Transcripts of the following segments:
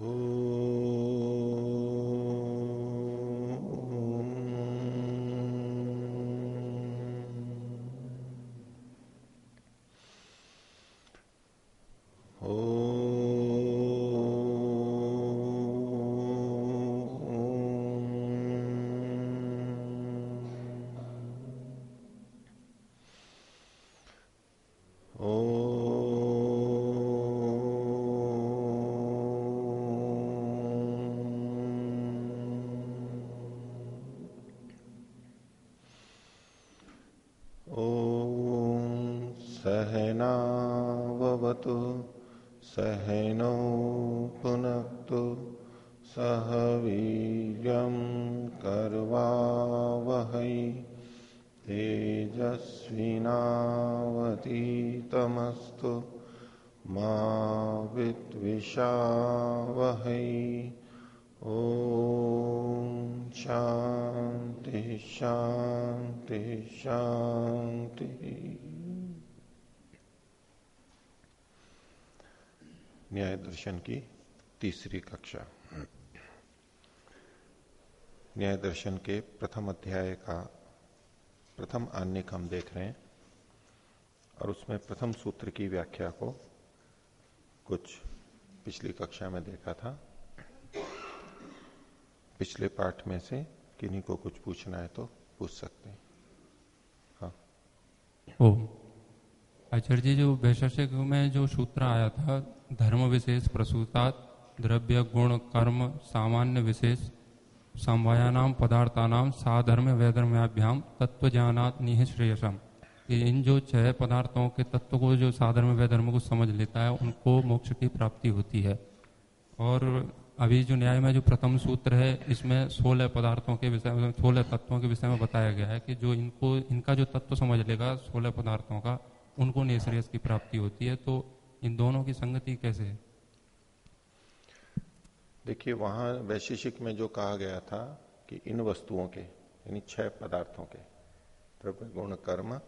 दर्शन कक्षा न्याय दर्शन के प्रथम अध्याय का, प्रथम आन्य हम देख रहे हैं और उसमें प्रथम सूत्र की व्याख्या को कुछ पिछली कक्षा में देखा था। पिछले पाठ में से किन्हीं को कुछ पूछना है तो पूछ सकते हैं। हाँ। ओ, आचार्य जी, जो वैशेषिक में जो सूत्र आया था, धर्म विशेष प्रसूता द्रव्य, गुण, कर्म, सामान्य, विशेष समवायानाम पदार्थानाम, साधर्म वैधर्म्याभ्याम तत्व ज्ञानात निश्रेयसम इन जो छह पदार्थों के तत्व को, जो साधर्म वैधर्म को समझ लेता है, उनको मोक्ष की प्राप्ति होती है। और अभी जो न्याय में जो प्रथम सूत्र है, इसमें सोलह पदार्थों के विषय में सोलह तत्वों के विषय में बताया गया है कि जो इनको, इनका जो तत्व समझ लेगा, सोलह पदार्थों का, उनको निश्रेयस की प्राप्ति होती है। तो इन दोनों की संगति कैसे है? देखिए, वहाँ वैशेषिक में जो कहा गया था कि इन वस्तुओं के, यानी छह पदार्थों के, द्रव्य, गुण, कर्म,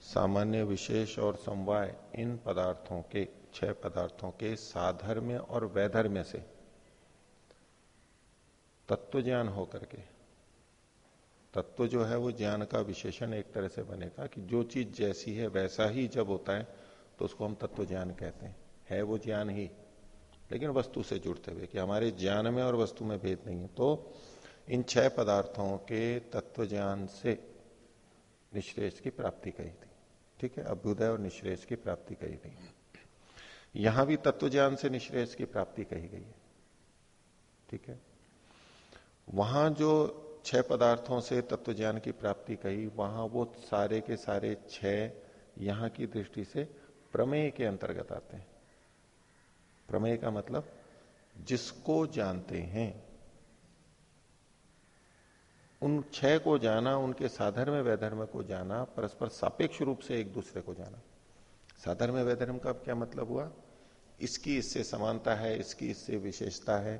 सामान्य, विशेष और समवाय, इन पदार्थों के, छह पदार्थों के साधर्म्य और वैधर्म्य से तत्व ज्ञान होकर के। तत्व जो है वो ज्ञान का विशेषण एक तरह से बनेगा कि जो चीज़ जैसी है, वैसा ही जब होता है तो उसको हम तत्व ज्ञान कहते हैं। है वो ज्ञान ही। लेकिन वस्तु से जुड़ते हुए कि हमारे ज्ञान में और वस्तु में भेद नहीं है। तो इन छह पदार्थों के तत्व ज्ञान से निश्रेष की प्राप्ति कही थी। ठीक है? अभ्युदय और निश्रेष की प्राप्ति कही गई यहाँ भी तत्व ज्ञान से निश्रेष की प्राप्ति कही गई है। ठीक है? वहाँ जो छह पदार्थों से तत्व ज्ञान की प्राप्ति कही, वहाँ वो सारे के सारे छह यहाँ की दृष्टि से प्रमेय के अंतर्गत आते हैं। प्रमेय का मतलब जिसको जानते हैं। उन छह को जाना, उनके साधर्म वैधर्म को जाना, परस्पर सापेक्ष रूप से एक दूसरे को जाना। साधर्म वैधर्म का क्या मतलब हुआ? इसकी इससे समानता है, इसकी इससे विशेषता है।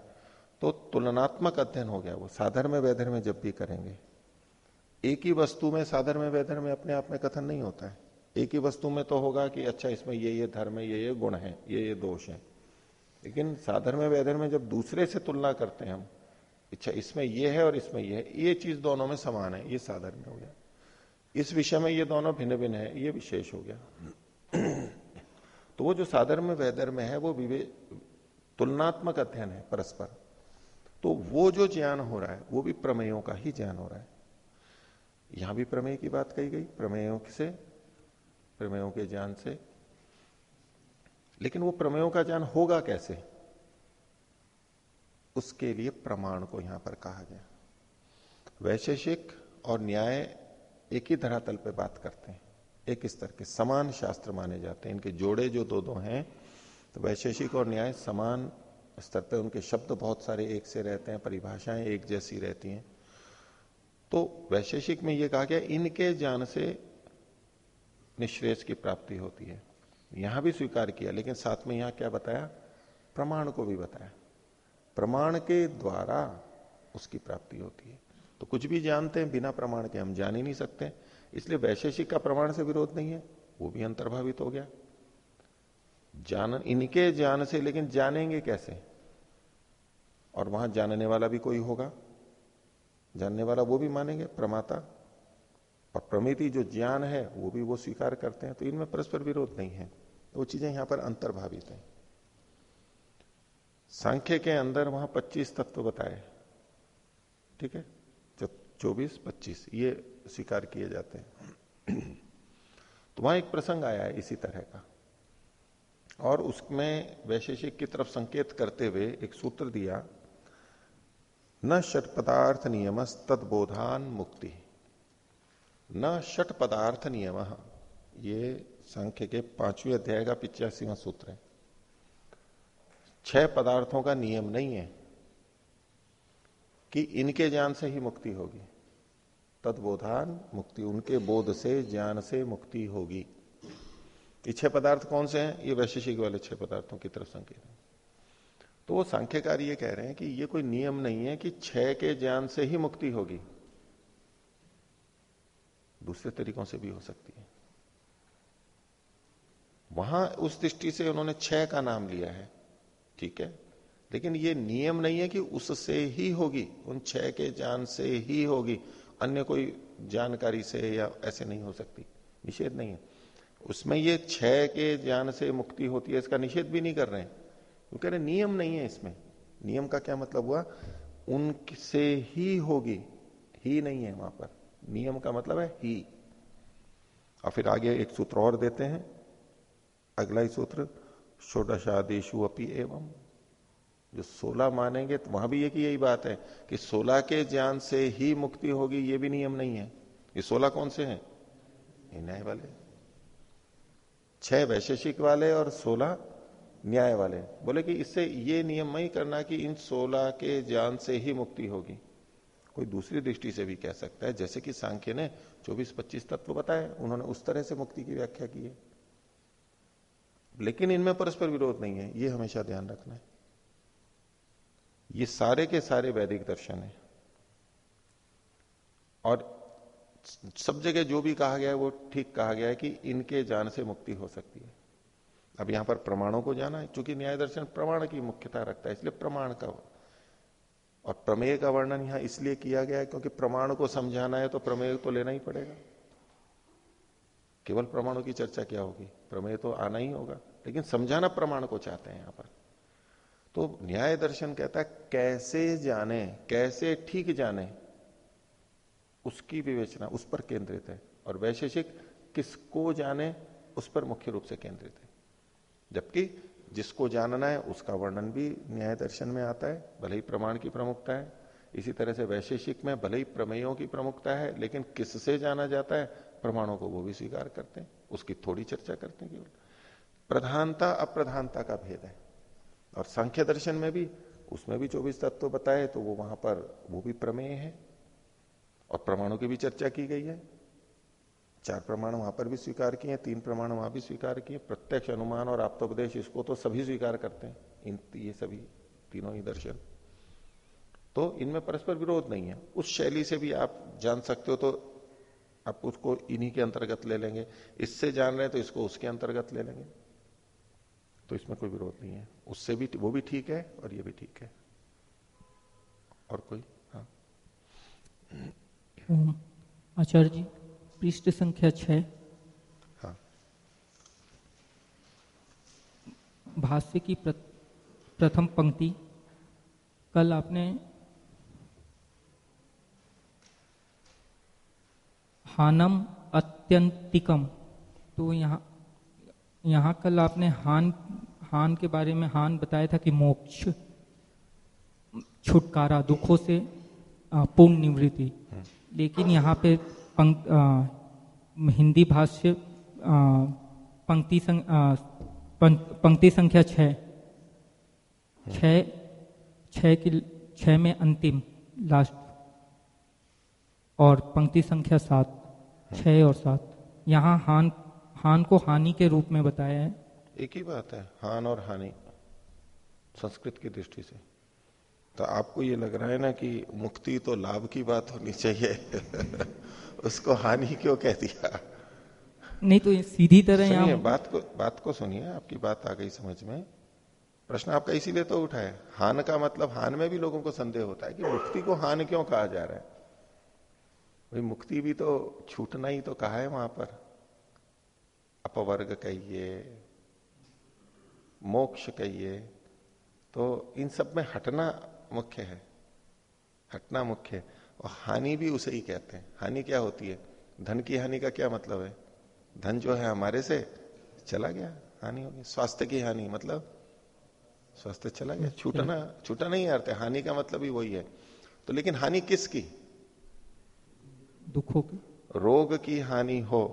तो तुलनात्मक अध्ययन हो गया वो। साधर्म वैधर्म जब भी करेंगे, एक ही वस्तु में साधर्म वैधर्म अपने आप में कथन नहीं होता है। एक ही वस्तु में तो होगा कि अच्छा इसमें ये ये धर्म है, ये ये गुण है, ये ये दोष है। लेकिन साधर्म वैधर्म में जब दूसरे से तुलना करते हैं हम अच्छा इसमें यह है और इसमें यह है, ये चीज़ दोनों में समान है, ये साधर्म हो गया। इस विषय में ये दोनों भिन्न भिन्न है, ये विशेष हो गया। तो वो जो साधर्म वैधर्म है, वो तुलनात्मक अध्ययन है परस्पर। तो वो जो ज्ञान हो रहा है, वो भी प्रमेयों का ही ज्ञान हो रहा है। यहाँ भी प्रमेय की बात कही गई, प्रमेयों से, प्रमेयों के ज्ञान से लेकिन वो प्रमेयों का ज्ञान होगा कैसे? उसके लिए प्रमाण को यहाँ पर कहा गया। वैशेषिक और न्याय एक ही धरातल पे बात करते हैं। एक स्तर के समान शास्त्र माने जाते हैं। इनके जोड़े जो दो दो हैं तो वैशेषिक और न्याय समान स्तर पे उनके शब्द बहुत सारे एक से रहते हैं, परिभाषाएँ एक जैसी रहती हैं। तो वैशेषिक में यह कहा गया, इनके ज्ञान से निश्रेष की प्राप्ति होती है। यहाँ भी स्वीकार किया, लेकिन साथ में यहाँ क्या बताया? प्रमाण को भी बताया। प्रमाण के द्वारा उसकी प्राप्ति होती है। तो कुछ भी जानते हैं, बिना प्रमाण के हम जान ही नहीं सकते। इसलिए वैशेषिक का प्रमाण से विरोध नहीं है, वो भी अंतर्भावित हो गया। जान, इनके ज्ञान से, लेकिन जानेंगे कैसे? और वहाँ जानने वाला भी कोई होगा। जानने वाला वो भी मानेंगे, प्रमाता। और प्रमिति जो ज्ञान है, वो भी वो स्वीकार करते हैं। तो इनमें परस्पर विरोध नहीं है। वो चीज़ें यहाँ पर अंतर्भावित है। सांख्य के अंदर वहाँ 25 तत्व बताए। ठीक है? चौबीस, पच्चीस, ये स्वीकार किए जाते हैं। तो वहाँ एक प्रसंग आया है इसी तरह का। और उसमें वैशेषिक की तरफ़ संकेत करते हुए एक सूत्र दिया, न षट पदार्थ नियम तदबोधान मुक्ति। न षट पदार्थ नियम। ये संख्य के पाँचवें अध्याय का पिचासीवा सूत्र है। छह पदार्थों का नियम नहीं है कि इनके ज्ञान से ही मुक्ति होगी। तदबोधान मुक्ति, उनके बोध से, ज्ञान से मुक्ति होगी। ये छह पदार्थ कौन से हैं? ये वैशेषिक वाले छह पदार्थों की तरफ़ संकेत है। तो वो सांख्यकारी ये कह रहे हैं कि ये कोई नियम नहीं है कि छह के ज्ञान से ही मुक्ति होगी। दूसरे तरीकों से भी हो सकती है। वहाँ उस दृष्टि से उन्होंने छह का नाम लिया है, ठीक है? लेकिन ये नियम नहीं है कि उससे ही होगी, उन छह के ज्ञान से ही होगी, अन्य कोई जानकारी से या ऐसे नहीं हो सकती, निषेध नहीं है। उसमें ये छह के ज्ञान से मुक्ति होती है, इसका निषेध भी नहीं कर रहे हैं। कह रहे नियम नहीं है इसमें। नियम का क्या मतलब हुआ? उनसे ही होगी, ही नहीं है वहाँ पर। नियम का मतलब है ही। और फिर आगे एक सूत्र और देते हैं अगला ही सूत्र षोडशादेशु अपी एवं। जो सोलह मानेंगे तो वहाँ भी एक यही बात है कि सोलह के ज्ञान से ही मुक्ति होगी, ये भी नियम नहीं है। ये सोलह कौन से हैं? न्याय वाले। छह वैशेषिक वाले और सोलह न्याय वाले। बोले कि इससे ये नियम नहीं करना कि इन सोलह के ज्ञान से ही मुक्ति होगी। कोई दूसरी दृष्टि से भी कह सकता है, जैसे कि सांख्य ने 24-25 तत्व बताए, उन्होंने उस तरह से मुक्ति की व्याख्या की है। लेकिन इनमें परस्पर विरोध नहीं है, ये हमेशा ध्यान रखना है। ये सारे के सारे वैदिक दर्शन है। और सब जगह जो भी कहा गया है, वो ठीक कहा गया है कि इनके जान से मुक्ति हो सकती है। अब यहाँ पर प्रमाणों को जाना है, चूँकि न्याय दर्शन प्रमाण की मुख्यता रखता है, इसलिए प्रमाण का और प्रमेय का वर्णन यहाँ इसलिए किया गया है क्योंकि प्रमाण को समझाना है तो प्रमेय तो लेना ही पड़ेगा। केवल प्रमाणों की चर्चा क्या होगी? प्रमेय तो आना ही होगा। लेकिन समझाना प्रमाण को चाहते हैं यहाँ पर। तो न्याय दर्शन कहता है, कैसे जाने, कैसे ठीक जाने, उसकी विवेचना उस पर केंद्रित है। और वैशेषिक, किसको जाने, उस पर मुख्य रूप से केंद्रित है। जबकि जिसको जानना है, उसका वर्णन भी न्याय दर्शन में आता है, भले ही प्रमाण की प्रमुखता है। इसी तरह से वैशेषिक में भले ही प्रमेयों की प्रमुखता है, लेकिन किससे जाना जाता है, प्रमाणों को वो भी स्वीकार करते हैं। उसकी थोड़ी चर्चा करते हैं केवल। प्रधानता, अप्रधानता का भेद है। और सांख्य दर्शन में भी, उसमें भी चौबीस तत्व बताए तो वो वहाँ पर, वो भी प्रमेय है। और प्रमाणों की भी चर्चा की गई है। चार प्रमाण वहाँ पर भी स्वीकार किए, तीन प्रमाण वहाँ भी स्वीकार किए। प्रत्यक्ष अनुमान और आप्तोपदेश, इसको तो सभी स्वीकार करते हैं। इन, ये सभी तीनों ही दर्शन। तो इनमें परस्पर विरोध नहीं है। उस शैली से भी आप जान सकते हो तो आप उसको इन्हीं के अंतर्गत ले लेंगे। इससे जान रहे हैं तो इसको उसके अंतर्गत ले लेंगे। तो इसमें कोई विरोध नहीं है। उससे भी वो भी ठीक है और ये भी ठीक है। और कोई? हाँ। आचार्य जी पृष्ठ संख्या छ हाँ। भाष्य की प्रथम पंक्ति। कल आपने हानम अत्यंतिकम। तो यहाँ यहाँ कल आपने हान हान के बारे में हान बताया था कि मोक्ष छुटकारा दुखों से पूर्ण निवृत्ति। लेकिन यहाँ पे पंक, आ, हिंदी भाष्य पंक्ति संग, आ, पंक्ति संख्या छ। छ छ में अंतिम लास्ट। और पंक्ति संख्या सात। छ और सात। यहाँ हान हान को हानि के रूप में बताया है। एक ही बात है हान और हानि संस्कृत की दृष्टि से। तो आपको ये लग रहा है ना कि मुक्ति तो लाभ की बात होनी चाहिए। उसको हानि क्यों कह दिया? नहीं तो सीधी तरह यहाँ बात को बात को सुनिए आपकी बात आ गई समझ में। प्रश्न आपका इसीलिए तो उठा है हान का मतलब हान में भी लोगों को संदेह होता है कि मुक्ति को हान क्यों कहा जा रहा है? भाई, मुक्ति भी तो छूटना ही तो कहा है वहाँ पर। अपवर्ग कहिए, मोक्ष कहिए तो इन सब में हटना मुख्य है, हटना मुख्य है। और हानि भी उसे ही कहते हैं। हानि क्या होती है? धन की हानि का क्या मतलब है? धन जो है हमारे से चला गया, हानि होगी स्वास्थ्य की हानि मतलब स्वास्थ्य चला गया। छूटना छूटा नहीं अर्थ है। हानि का मतलब ही वही है। तो लेकिन हानि किसकी? दुखों की। रोग की हानि हो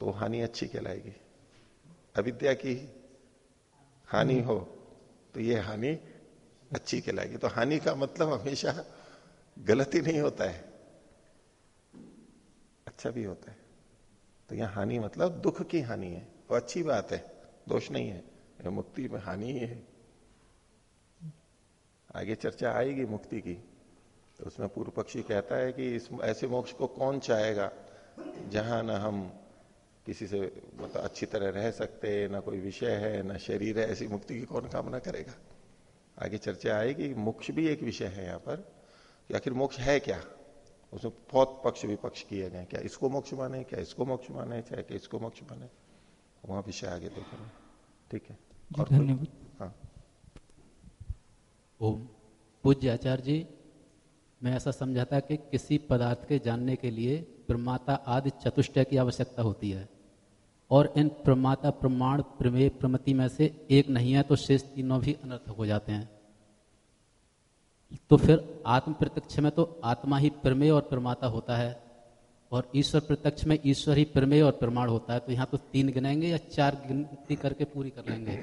तो हानि अच्छी कहलाएगी। अविद्या की हानि हो तो ये हानि अच्छी कहलाएगी। तो हानि का मतलब हमेशा गलत ही नहीं होता है अच्छा भी होता है। तो यहाँ हानि मतलब दुख की हानि है वो अच्छी बात है दोष नहीं है मुक्ति में हानि ही है। आगे चर्चा आएगी मुक्ति की। तो उसमें पूर्व पक्षी कहता है कि इस ऐसे मोक्ष को कौन चाहेगा? जहाँ ना हम किसी से मतलब अच्छी तरह रह सकते ना कोई विषय है ना शरीर है ऐसी मुक्ति की कौन कामना करेगा? आगे चर्चा आएगी मोक्ष भी एक विषय है यहाँ पर कि आखिर मोक्ष है क्या? उसमें बहुत पक्ष विपक्ष किए गए क्या इसको मोक्ष माने क्या इसको मोक्ष माने चाहे क्या इसको मोक्ष माने? वहाँ विषय आगे देखेंगे ठीक है? धन्यवाद। हाँ। ओम। पूज्य आचार्य जी मैं ऐसा समझा था कि किसी पदार्थ के जानने के लिए प्रमाता आदि चतुष्टय की आवश्यकता होती है। और इन प्रमाता प्रमाण प्रमेय प्रमति में से एक नहीं है तो शेष तीनों भी अनर्थक हो जाते हैं। तो फिर आत्म प्रत्यक्ष में तो आत्मा ही प्रमेय और प्रमाता होता है, और ईश्वर प्रत्यक्ष में ईश्वर ही प्रमेय और प्रमाण होता है। तो यहाँ तो तीन गिनाएँगे या चार गिनती करके पूरी कर लेंगे?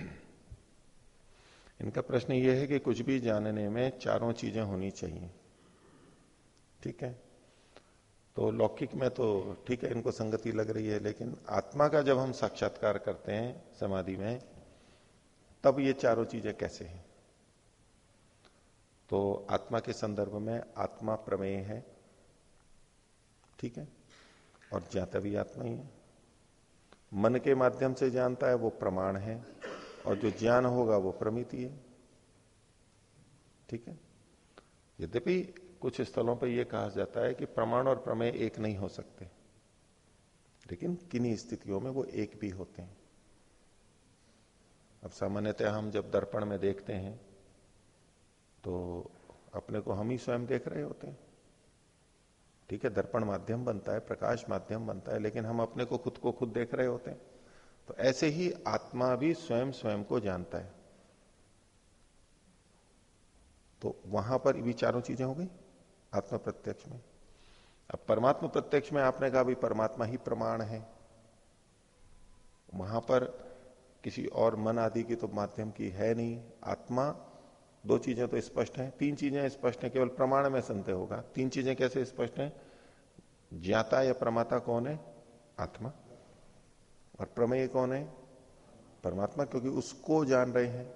इनका प्रश्न यह है कि कुछ भी जानने में चारों चीज़ें होनी चाहिए। ठीक है? तो लौकिक में तो ठीक है, इनको संगति लग रही है, लेकिन आत्मा का जब हम साक्षात्कार करते हैं समाधि में, तब ये चारों चीज़ें कैसे हैं? तो आत्मा के संदर्भ में आत्मा प्रमेय है, ठीक है? और ज्ञाता भी आत्मा ही है। मन के माध्यम से जानता है, वो प्रमाण है, और जो ज्ञान होगा वो प्रमिति है, ठीक है? यद्यपि कुछ स्थलों पर यह कहा जाता है कि प्रमाण और प्रमेय एक नहीं हो सकते। लेकिन किन्हीं स्थितियों में वो एक भी होते हैं। अब सामान्यतः हम जब दर्पण में देखते हैं तो अपने को हम ही स्वयं देख रहे होते हैं। ठीक है, दर्पण माध्यम बनता है, प्रकाश माध्यम बनता है, लेकिन हम अपने को खुद को खुद देख रहे होते हैं। तो ऐसे ही आत्मा भी स्वयं स्वयं को जानता है। तो वहाँ पर भी चारों चीज़ें हो गई। आत्मा प्रत्यक्ष में। अब परमात्मा प्रत्यक्ष में आपने कहा भी परमात्मा ही प्रमाण है। वहाँ पर किसी और मन आदि की तो माध्यम की है नहीं। आत्मा, दो चीज़ें तो स्पष्ट हैं। तीन चीज़ें स्पष्ट हैं, केवल प्रमाण में संदेह होगा। तीन चीज़ें कैसे स्पष्ट हैं? ज्ञाता या प्रमाता कौन है? आत्मा। और प्रमेय कौन है? परमात्मा, क्योंकि उसको जान रहे हैं।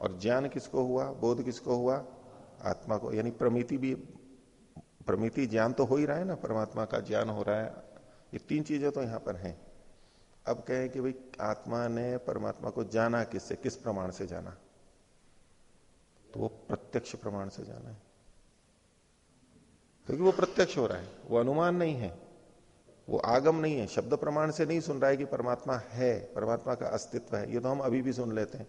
और ज्ञान किसको हुआ? बोध किसको हुआ? आत्मा को। यानी प्रमिति भी प्रमिति ज्ञान तो हो ही रहा है ना, परमात्मा का ज्ञान हो रहा है। ये तीन चीज़ें तो यहाँ पर हैं। अब कहें कि भाई, आत्मा ने परमात्मा को जाना किससे, किस प्रमाण से जाना? तो वो प्रत्यक्ष प्रमाण से जाना है। क्योंकि तो वो प्रत्यक्ष हो रहा है, वो अनुमान नहीं है, वो आगम नहीं है, शब्द प्रमाण से नहीं सुन रहा है कि परमात्मा है, परमात्मा का अस्तित्व है। ये तो हम अभी भी सुन लेते हैं।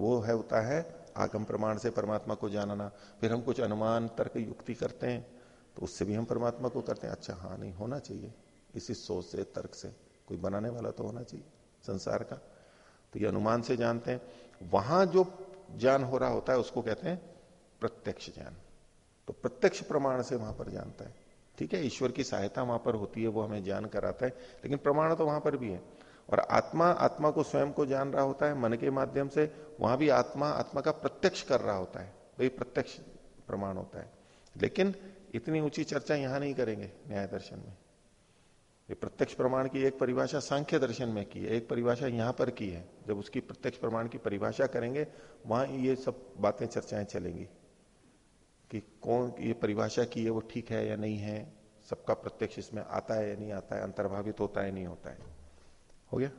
वो है, होता है आगम प्रमाण से परमात्मा को जानना, फिर हम कुछ अनुमान तर्क युक्ति करते हैं तो उससे भी हम परमात्मा को करते हैं। अच्छा हाँ नहीं, होना चाहिए। इसी सोच से, तर्क से, कोई बनाने वाला तो होना चाहिए, संसार का। तो ये अनुमान से जानते हैं। वहाँ जो ज्ञान हो रहा होता है, उसको कहते हैं प्रत्यक्ष ज्ञान। तो प्रत्यक्ष प्रमाण से वहाँ पर जानता है। ठीक है, ईश्वर की सहायता वहाँ पर होती है, वो हमें ज्ञान कराता है, लेकिन प्रमाण तो वहाँ पर भी है। और आत्मा आत्मा को स्वयं को जान रहा होता है, मन के माध्यम से, वहाँ भी आत्मा आत्मा का प्रत्यक्ष कर रहा होता है, वही प्रत्यक्ष प्रमाण होता है। लेकिन इतनी ऊँची चर्चा यहाँ नहीं करेंगे न्याय दर्शन में। ये प्रत्यक्ष प्रमाण की एक परिभाषा सांख्य दर्शन में की है, एक परिभाषा यहाँ पर की है। जब उसकी प्रत्यक्ष प्रमाण की परिभाषा करेंगे, वहाँ ये सब बातें, चर्चाएँ चलेंगी कि कौन, ये परिभाषा की है, वो ठीक है या नहीं है, सबका प्रत्यक्ष इसमें आता है या नहीं आता है, अंतर्भावित होता है नहीं होता है। हो गया?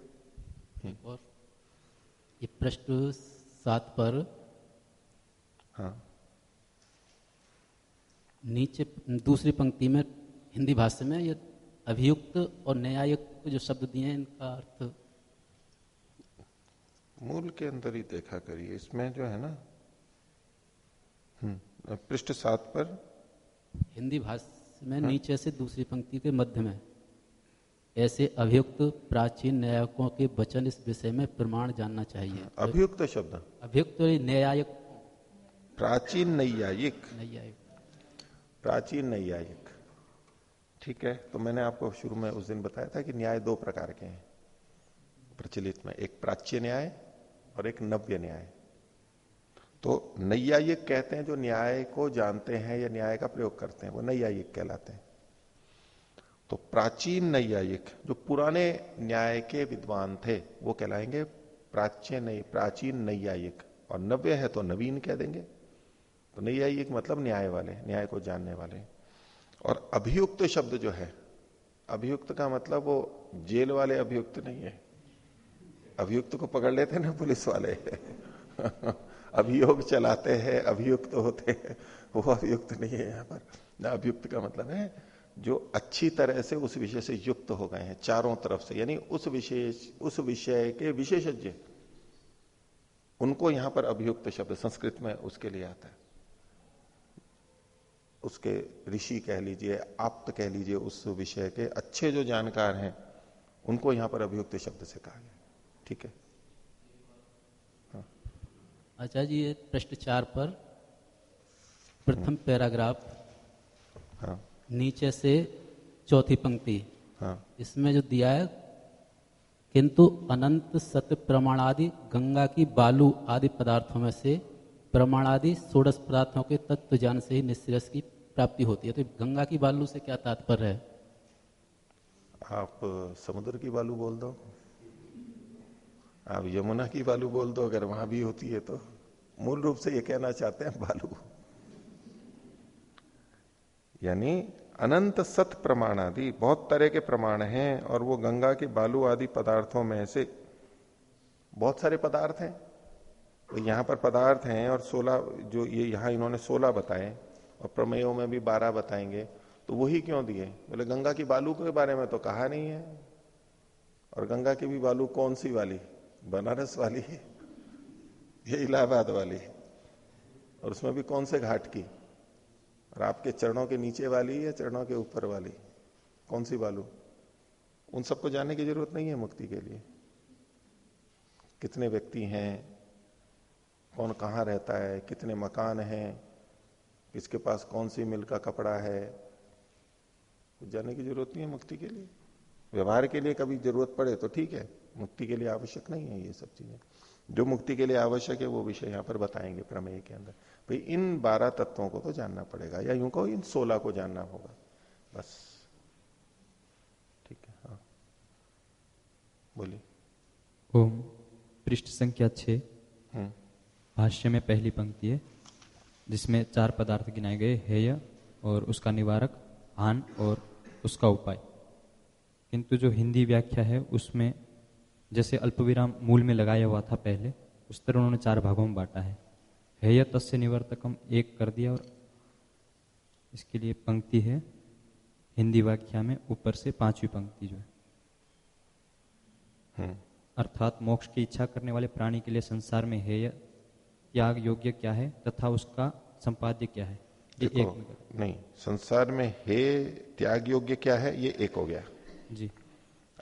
और? ये पृष्ठ सात पर। हाँ। नीचे दूसरी पंक्ति में हिंदी भाषा में ये अभियुक्त और न्यायुक्त जो शब्द दिए हैं इनका अर्थ। मूल के अंदर ही देखा करिए इसमें जो है ना हम्म, पृष्ठ सात पर। हिंदी भाषा में हाँ? नीचे से दूसरी पंक्ति के मध्य में। ऐसे अभियुक्त प्राचीन न्यायिकों के वचन इस विषय में प्रमाण जानना चाहिए। अभियुक्त शब्द? अभियुक्त न्यायिक। प्राचीन नैयायिक। न्यायिक। प्राचीन नैयायिक। ठीक है तो मैंने आपको शुरू में उस दिन बताया था कि न्याय दो प्रकार के हैं। प्रचलित में एक प्राच्य न्याय और एक नव्य न्याय। तो नैयायिक कहते हैं जो न्याय को जानते हैं या न्याय का प्रयोग करते हैं वो नैयायिक कहलाते हैं। तो प्राचीन नैयायिक, जो पुराने न्याय के विद्वान थे, वो कहलाएँगे प्राच्य नहीं प्राचीन नैयायिक। और नव्य है तो नवीन कह देंगे। तो नैयायिक मतलब न्याय वाले, न्याय को जानने वाले। और अभियुक्त शब्द जो है, अभियुक्त का मतलब वो जेल वाले अभियुक्त नहीं है। अभियुक्त को पकड़ लेते हैं ना पुलिस वाले। अभियोग चलाते हैं, अभियुक्त होते हैं, वो अभियुक्त नहीं है यहाँ पर। ना अभियुक्त का मतलब है जो अच्छी तरह से उस विषय से युक्त हो गए हैं चारों तरफ़ से यानी उस विशेष उस विषय के विशेषज्ञ। उनको यहाँ पर अभियुक्त शब्द संस्कृत में उसके लिए आता है। उसके ऋषि कह लीजिए आप्त कह लीजिए उस विषय के अच्छे जो जानकार हैं उनको यहाँ पर अभियुक्त शब्द से कहा गया ठीक है? हाँ। अच्छा जी ये प्रश्न चार पर प्रथम पैराग्राफ। हाँ। नीचे से चौथी पंक्ति। हाँ। इसमें जो दिया है किंतु अनंत सत्य प्रमाणादि गंगा की बालू आदि पदार्थों में से प्रमाणादि सोडस पदार्थों के तत्व ज्ञान से ही निश्रेष की प्राप्ति होती है। तो गंगा की बालू से क्या तात्पर्य है? आप समुद्र की बालू बोल दो। आप यमुना की बालू बोल दो अगर वहाँ भी होती है तो। मूल रूप से ये कहना चाहते हैं बालू। यानी अनंत सत प्रमाण आदि बहुत तरह के प्रमाण हैं और वो गंगा के बालू आदि पदार्थों में से बहुत सारे पदार्थ हैं। तो यहाँ पर पदार्थ हैं और सोलह, जो ये यहाँ इन्होंने सोलह बताए और प्रमेयों में भी बारह बताएँगे तो वही क्यों दिए? बोले, गंगा की बालू के बारे में तो कहा नहीं है। और गंगा की भी बालू कौन सी वाली? बनारस वाली है। ये इलाहाबाद वाली है। और उसमें भी कौन से घाट की? और आपके चरणों के नीचे वाली या चरणों के ऊपर वाली? कौन सी बालू? उन सबको जानने की ज़रूरत नहीं है मुक्ति के लिए। कितने व्यक्ति हैं? कौन कहाँ रहता है? कितने मकान हैं? किसके पास कौन सी मिल का कपड़ा है? कुछ जानने की ज़रूरत नहीं है मुक्ति के लिए। व्यवहार के लिए कभी ज़रूरत पड़े तो ठीक है। मुक्ति के लिए आवश्यक नहीं है ये सब चीज़ें। जो मुक्ति के लिए आवश्यक है वो विषय यहाँ पर बताएँगे प्रमेय के अंदर। भाई इन बारह तत्वों को तो जानना पड़ेगा या यूँ कहो इन सोलह को जानना होगा। बस। ठीक है हाँ। बोलिए। ओम। पृष्ठ संख्या छ हम्म। भाष्य में पहली पंक्ति है जिसमें चार पदार्थ गिनाए गए हेय और उसका निवारक हान और उसका उपाय। किंतु जो हिंदी व्याख्या है उसमें जैसे अल्पविराम मूल में लगाया हुआ था पहले उस तरह उन्होंने चार भागों में बांटा है। हेय तस्य निवर्तकम एक कर दिया और इसके लिए पंक्ति है। हिंदी व्याख्या में ऊपर से पांचवी पंक्ति जो है। हम्म। अर्थात मोक्ष की इच्छा करने वाले प्राणी के लिए संसार में हेय त्याग योग्य क्या है तथा उसका संपाद्य क्या है? ये एक नहीं संसार में हे त्याग योग्य क्या है? ये एक हो गया। जी।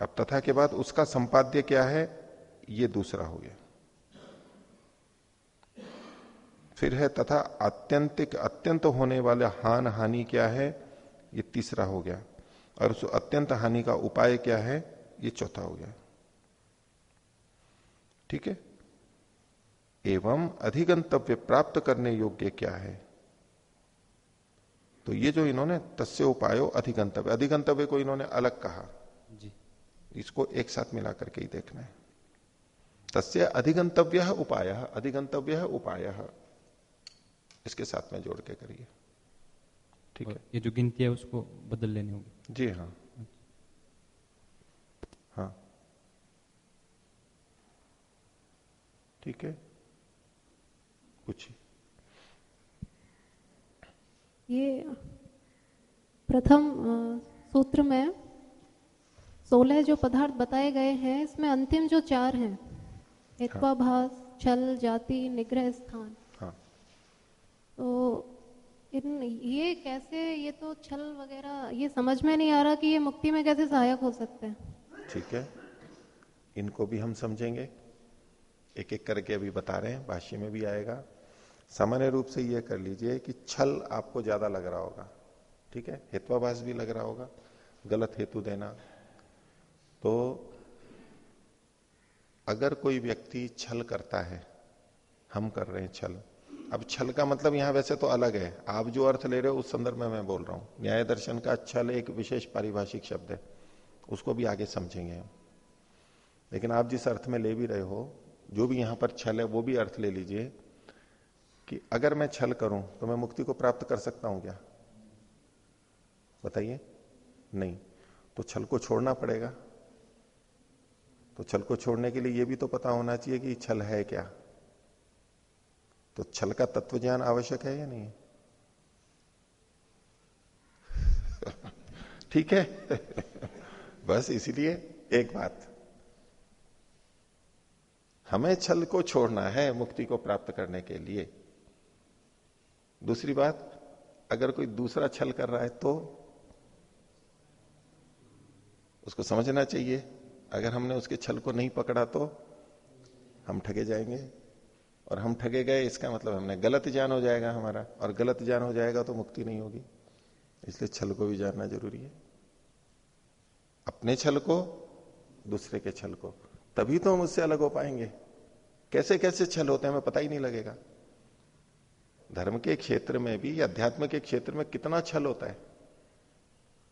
अब तथा के बाद उसका संपाद्य क्या है? ये दूसरा हो गया। फिर है तथा अत्यंतिक अत्यंत होने वाला हान हानि क्या है? ये तीसरा हो गया। और उस अत्यंत हानि का उपाय क्या है? ये चौथा हो गया। ठीक है? एवं अधिगंतव्य प्राप्त करने योग्य क्या है? तो ये जो इन्होंने तस्य उपायो अधिगंतव्य। अधिगंतव्य को इन्होंने अलग कहा। जी। इसको एक साथ मिलाकर के ही देखना है। तस्य अधिगंतव्य उपाय अधिगंतव्य उपाय। इसके साथ में जोड़ के करिए। ठीक है? ये जो गिनती है उसको बदल लेनी होगी। जी हाँ। हाँ। ठीक है? कुछ ये प्रथम सूत्र में सोलह जो पदार्थ बताए गए हैं इसमें अंतिम जो चार हैं हित्वाभास छल जाति निग्रह स्थान। हाँ। तो इन, ये कैसे, ये तो छल वगैरह, ये समझ में नहीं आ रहा कि ये मुक्ति में कैसे सहायक हो सकते हैं। ठीक है। इनको भी हम समझेंगे। एक एक करके अभी बता रहे हैं, भाष्य में भी आएगा। सामान्य रूप से ये कर लीजिए कि छल आपको ज़्यादा लग रहा होगा। ठीक है? हेत्वाभास भी लग रहा होगा। गलत हेतु देना। तो अगर कोई व्यक्ति छल करता है, हम कर रहे हैं छल। अब छल का मतलब यहाँ वैसे तो अलग है। आप जो अर्थ ले रहे हो, उस संदर्भ में मैं बोल रहा हूँ। न्याय दर्शन का छल एक विशेष पारिभाषिक शब्द है। उसको भी आगे समझेंगे लेकिन आप जिस अर्थ में ले भी रहे हो, जो भी यहाँ पर छल है, वो भी अर्थ ले लीजिए कि अगर मैं छल करूँ तो मैं मुक्ति को प्राप्त कर सकता हूँ क्या? बताइए। नहीं। तो छल को छोड़ना पड़ेगा। तो छल को छोड़ने के लिए यह भी तो पता होना चाहिए कि छल है क्या? तो छल का तत्व ज्ञान आवश्यक है या नहीं? ठीक है। बस इसीलिए एक बात। हमें छल को छोड़ना है मुक्ति को प्राप्त करने के लिए। दूसरी बात, अगर कोई दूसरा छल कर रहा है तो उसको समझना चाहिए। अगर हमने उसके छल को नहीं पकड़ा तो हम ठगे जाएँगे। और हम ठगे गए, इसका मतलब हमने गलत ज्ञान हो जाएगा हमारा, और गलत ज्ञान हो जाएगा तो मुक्ति नहीं होगी। इसलिए छल को भी जानना ज़रूरी है। अपने छल को, दूसरे के छल को। तभी तो हम उससे अलग हो पाएँगे। कैसे कैसे छल होते हैं हमें पता ही नहीं लगेगा। धर्म के क्षेत्र में भी, अध्यात्म के क्षेत्र में कितना छल होता है।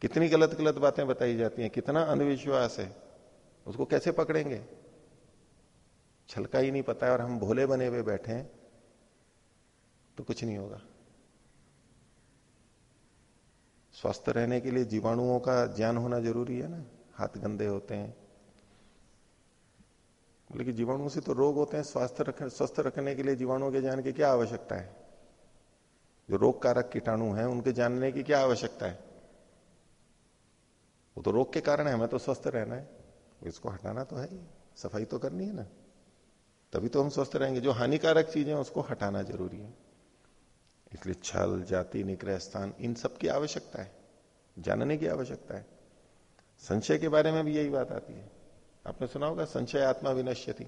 कितनी गलत गलत बातें बताई जाती हैं, कितना अंधविश्वास है, उसको कैसे पकड़ेंगे? छलका ही नहीं पता है और हम भोले बने हुए बैठे हैं तो कुछ नहीं होगा। स्वस्थ रहने के लिए जीवाणुओं का ज्ञान होना ज़रूरी है ना? हाथ गंदे होते हैं। बोले कि जीवाणुओं से तो रोग होते हैं। स्वास्थ्य रख, स्वस्थ रखने के लिए जीवाणुओं के ज्ञान की क्या आवश्यकता है? जो रोग कारक कीटाणु हैं, उनके जानने की क्या आवश्यकता है? वो तो रोग के कारण है, हमें तो स्वस्थ रहना है। इसको हटाना तो है ही। सफ़ाई तो करनी है ना? तभी तो हम स्वस्थ रहेंगे। जो हानिकारक चीज़ें उसको हटाना ज़रूरी है। इसलिए छल, जाति, निग्रह, स्थान, इन सब की आवश्यकता है। जानने की आवश्यकता है। संशय के बारे में भी यही बात आती है। आपने सुना होगा, संशय आत्मा विनश्य थी।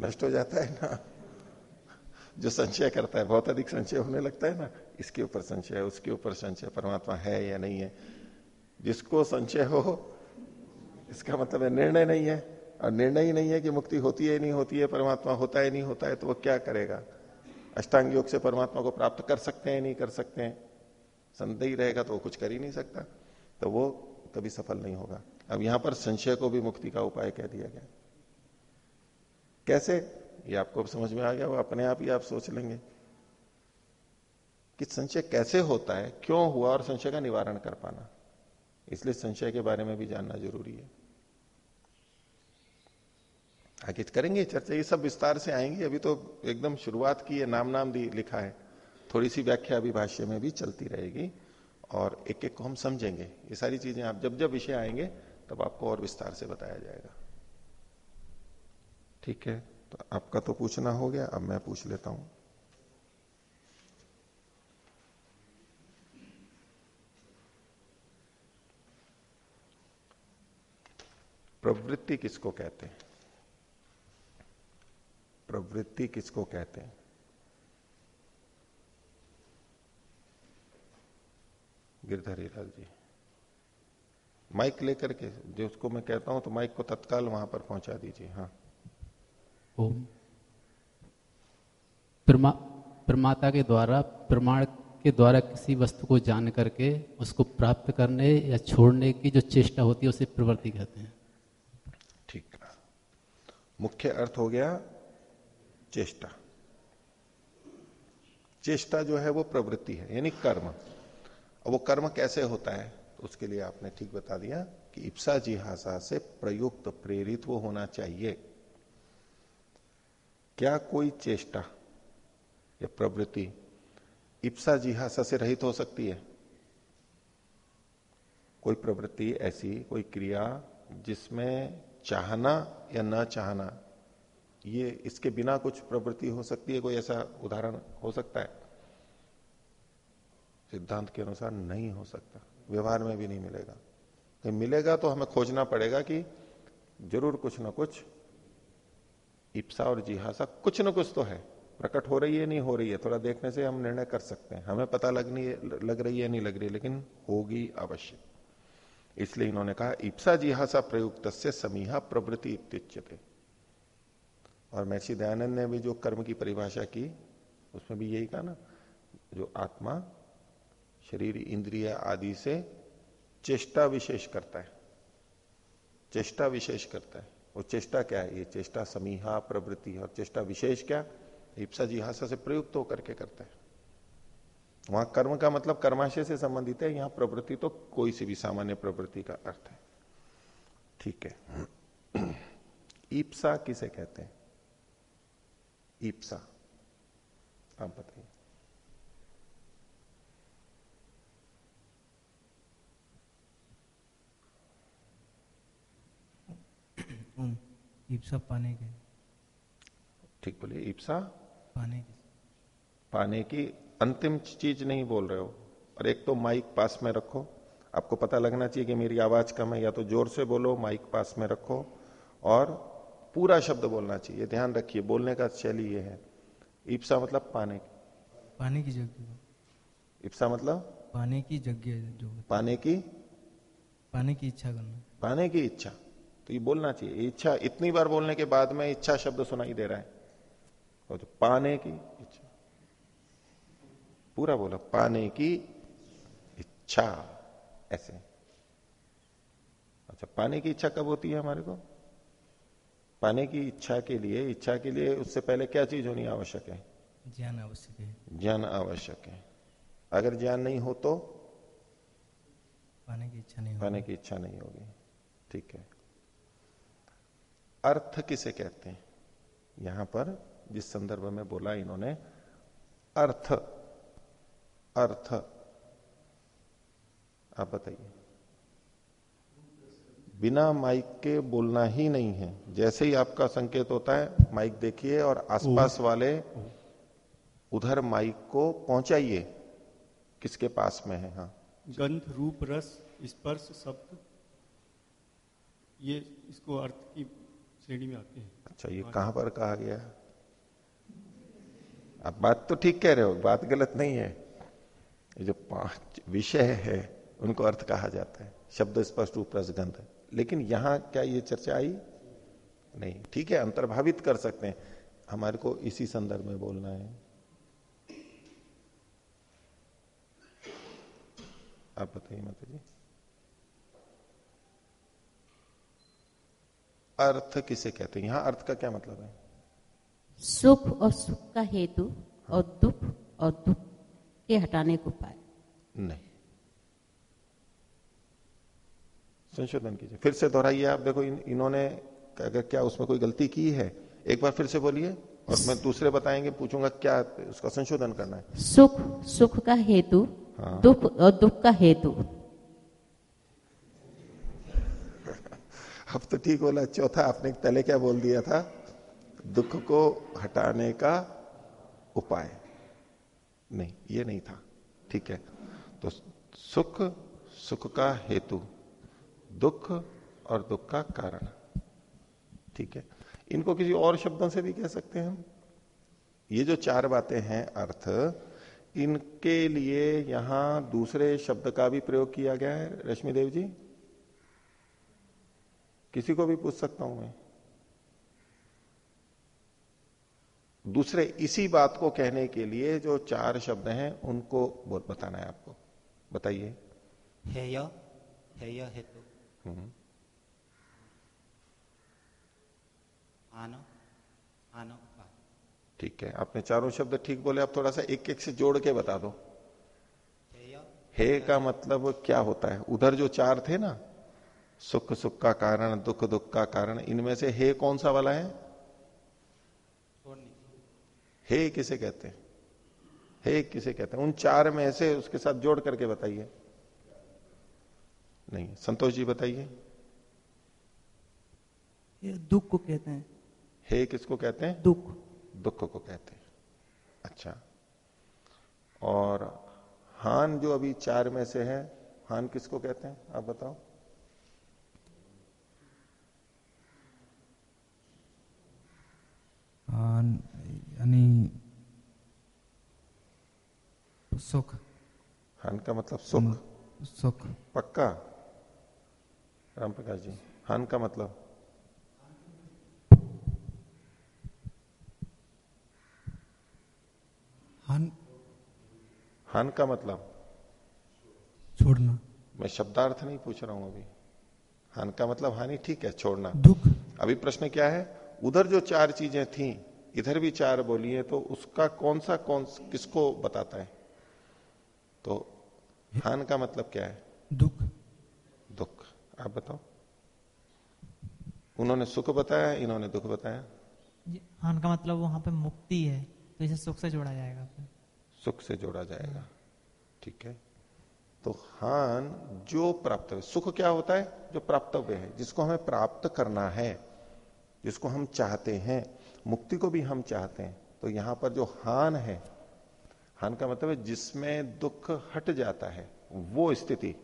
नष्ट हो जाता है ना? जो संशय करता है, बहुत अधिक संशय होने लगता है ना? इसके ऊपर संशय उसके ऊपर संशय परमात्मा है या नहीं है? जिसको संशय हो, इसका मतलब है निर्णय नहीं है। और निर्णय ही नहीं है कि मुक्ति होती है नहीं होती है, परमात्मा होता है नहीं होता है तो वो क्या करेगा? अष्टांग योग से परमात्मा को प्राप्त कर सकते हैं नहीं कर सकते हैं? संदेह ही रहेगा तो वो कुछ कर ही नहीं सकता। तो वो कभी सफल नहीं होगा। अब यहाँ पर संशय को भी मुक्ति का उपाय कह दिया गया। कैसे? ये आपको समझ में आ गया, वो अपने आप ही आप सोच लेंगे। कि संशय कैसे होता है, क्यों हुआ, और संशय का निवारण कर पाना। इसलिए संशय के बारे में भी जानना ज़रूरी है। आगे करेंगे, चर्चा ये सब विस्तार से आएँगे। अभी तो एकदम शुरुआत की है नाम नाम दी, लिखा है। थोड़ी सी व्याख्या अभी भाष्य में भी चलती रहेगी और एक एक को हम समझेंगे। ये सारी चीज़ें आप जब जब विषय आएँगे, तब आपको और विस्तार से बताया जाएगा। ठीक है तो आपका तो पूछना हो गया, अब मैं पूछ लेता हूँ। प्रवृत्ति किसको कहते हैं? प्रवृत्ति किसको कहते हैं? गिरधरी लाल जी। माइक लेकर के जो उसको मैं कहता हूँ तो माइक को तत्काल वहाँ पर पहुँचा दीजिए हाँ। ओम। प्रमा, प्रमाता के द्वारा प्रमाण के द्वारा किसी वस्तु को जान करके उसको प्राप्त करने या छोड़ने की जो चेष्टा होती है उसे प्रवृत्ति कहते हैं। ठीक। मुख्य अर्थ हो गया चेष्टा। चेष्टा जो है वो प्रवृत्ति है, यानी कर्म। अब वो कर्म कैसे होता है तो उसके लिए आपने ठीक बता दिया कि इप्सा जिहासा से प्रयुक्त, प्रेरित वो होना चाहिए। क्या कोई चेष्टा या प्रवृत्ति इप्सा जिहासा से रहित हो सकती है? कोई प्रवृत्ति ऐसी, कोई क्रिया जिसमें चाहना या न चाहना ये इसके बिना कुछ प्रवृत्ति हो सकती है, कोई ऐसा उदाहरण हो सकता है? सिद्धांत के अनुसार नहीं हो सकता। व्यवहार में भी नहीं मिलेगा। कहीं मिलेगा तो हमें खोजना पड़ेगा कि ज़रूर कुछ ना कुछ इप्सा और जिहासा कुछ ना कुछ तो है। प्रकट हो रही है, नहीं हो रही है, थोड़ा देखने से हम निर्णय कर सकते हैं। हमें पता लगनी लग रही है, नहीं लग रही है, लेकिन होगी अवश्य। इसलिए इन्होंने कहा, इप्सा जिहासा प्रयुक्त से समीहा प्रवृत्ति और महर्षि दयानंद ने भी जो कर्म की परिभाषा की, उसमें भी यही कहा ना, जो आत्मा, शरीर, इंद्रिय आदि से चेष्टा विशेष करता है। चेष्टा विशेष करता है। और चेष्टा क्या है? ये चेष्टा समीहा प्रवृत्ति और चेष्टा विशेष क्या? इप्सा जिहासा से प्रयुक्त होकर के करता है। वहाँ कर्म का मतलब कर्माशय से संबंधित है। यहाँ प्रवृत्ति तो कोई सी भी सामान्य प्रवृत्ति का अर्थ है। ठीक है। ईप्सा किसे कहते हैं? ईप्सा आप बताइए ईप्सा पाने के ठीक बोलिए ईप्सा पाने की पाने की अंतिम चीज़ नहीं बोल रहे हो। और एक तो माइक पास में रखो। आपको पता लगना चाहिए कि मेरी आवाज़ कम है या तो ज़ोर से बोलो माइक पास में रखो। और पूरा शब्द बोलना चाहिए। ध्यान रखिए बोलने का शैली ये है। ईप्सा मतलब पाने की। पाने की जगह। ईप्सा मतलब? पाने की जगह जो पाने की? पाने की इच्छा करना। पाने की इच्छा। तो ये बोलना चाहिए। इच्छा इतनी बार बोलने के बाद में इच्छा शब्द सुनाई दे रहा है। और तो पाने की इच्छा। पूरा बोला। पाने की इच्छा। ऐसे। अच्छा पाने की इच्छा कब होती है हमारे को? पाने की इच्छा के लिए इच्छा के लिए उससे पहले क्या चीज़ होनी आवश्यक है? ज्ञान आवश्यक है। ज्ञान आवश्यक है। अगर ज्ञान नहीं हो तो? पाने की इच्छा नहीं पाने की इच्छा नहीं होगी। ठीक है। अर्थ किसे कहते हैं? यहाँ पर जिस संदर्भ में बोला इन्होंने अर्थ। अर्थ। आप बताइए। बिना माइक के बोलना ही नहीं है। जैसे ही आपका संकेत होता है माइक देखिए और आसपास वाले उधर माइक को पहुंचाइए किसके पास में है हाँ। गंध रूप रस स्पर्श शब्द ये इसको अर्थ की श्रेणी में आते हैं। अच्छा ये कहाँ पर कहा गया? आप बात तो ठीक कह रहे हो बात गलत नहीं है। ये जो पाँच विषय है उनको अर्थ कहा जाता है। शब्द स्पष्ट रूप रस गंध। लेकिन यहाँ क्या ये चर्चा आई? नहीं। ठीक है अंतर्भावित कर सकते हैं। हमारे को इसी संदर्भ में बोलना है। आप बताइए माता जी अर्थ किसे कहते हैं? यहाँ अर्थ का क्या मतलब है? सुख और सुख का हेतु और दुख और दुख के हटाने को पाए नहीं। संशोधन कीजिए। फिर से दोहराइए आप देखो इन, इन्होंने अगर क्या उसमें कोई गलती की है एक बार फिर से बोलिए और मैं दूसरे बताएँगे पूछूँगा क्या उसका संशोधन करना है। सुख सुख का हेतु हाँ। दुख और दुख का हेतु। अब तो ठीक बोला चौथा आपने पहले क्या बोल दिया था? दुख को हटाने का उपाय। नहीं ये नहीं था। ठीक है। तो सुख सुख का हेतु। दुख और दुख का कारण। ठीक है? इनको किसी और शब्दों से भी कह सकते हैं हम। ये जो चार बातें हैं, अर्थ, इनके लिए यहाँ दूसरे शब्द का भी प्रयोग किया गया है, रश्मि देव जी। किसी को भी पूछ सकता हूँ मैं। दूसरे इसी बात को कहने के लिए जो चार शब्द हैं, उनको बताना है आपको। बताइए। हेतु। आनो आनो ठीक है आपने चारों शब्द ठीक बोले आप थोड़ा सा एक एक से जोड़ के बता दो। हे का मतलब क्या होता है? उधर जो चार थे ना सुख सुख का कारण दुख दुख का कारण इनमें से हे कौन सा वाला है? हे किसे कहते हैं? हे किसे कहते हैं? उन चार में से उसके साथ जोड़ करके बताइए। नहीं संतोष जी बताइए। ये दुख को कहते हैं। हे किसको कहते हैं? दुख। दुख को कहते हैं। अच्छा। और हान जो अभी चार में से है हान किसको कहते हैं? आप बताओ। हान यानी सुख। हान का मतलब सुख। सुख। पक्का? राम प्रकाश जी हान का मतलब? हान? हान का मतलब? छोड़ना। मैं शब्दार्थ नहीं पूछ रहा हूँ अभी। हान का मतलब हानि ठीक है छोड़ना। दुख। अभी प्रश्न क्या है? उधर जो चार चीज़ें थी इधर भी चार बोली है तो उसका कौन सा कौन किसको बताता है? तो हान का मतलब क्या है? दुख दुख। आप बताओ। उन्होंने सुख बताया इन्होंने दुख बताया? हान का मतलब वहाँ पे मुक्ति है तो इसे सुख से जोड़ा जाएगा सुख से जोड़ा जाएगा ठीक है? तो हान जो प्राप्त सुख क्या होता है? जो प्राप्तव्य है जिसको हमें प्राप्त करना है जिसको हम चाहते हैं मुक्ति को भी हम चाहते हैं तो यहाँ पर जो हान है हान का मतलब है जिसमें दुख हट जाता है वो स्थिति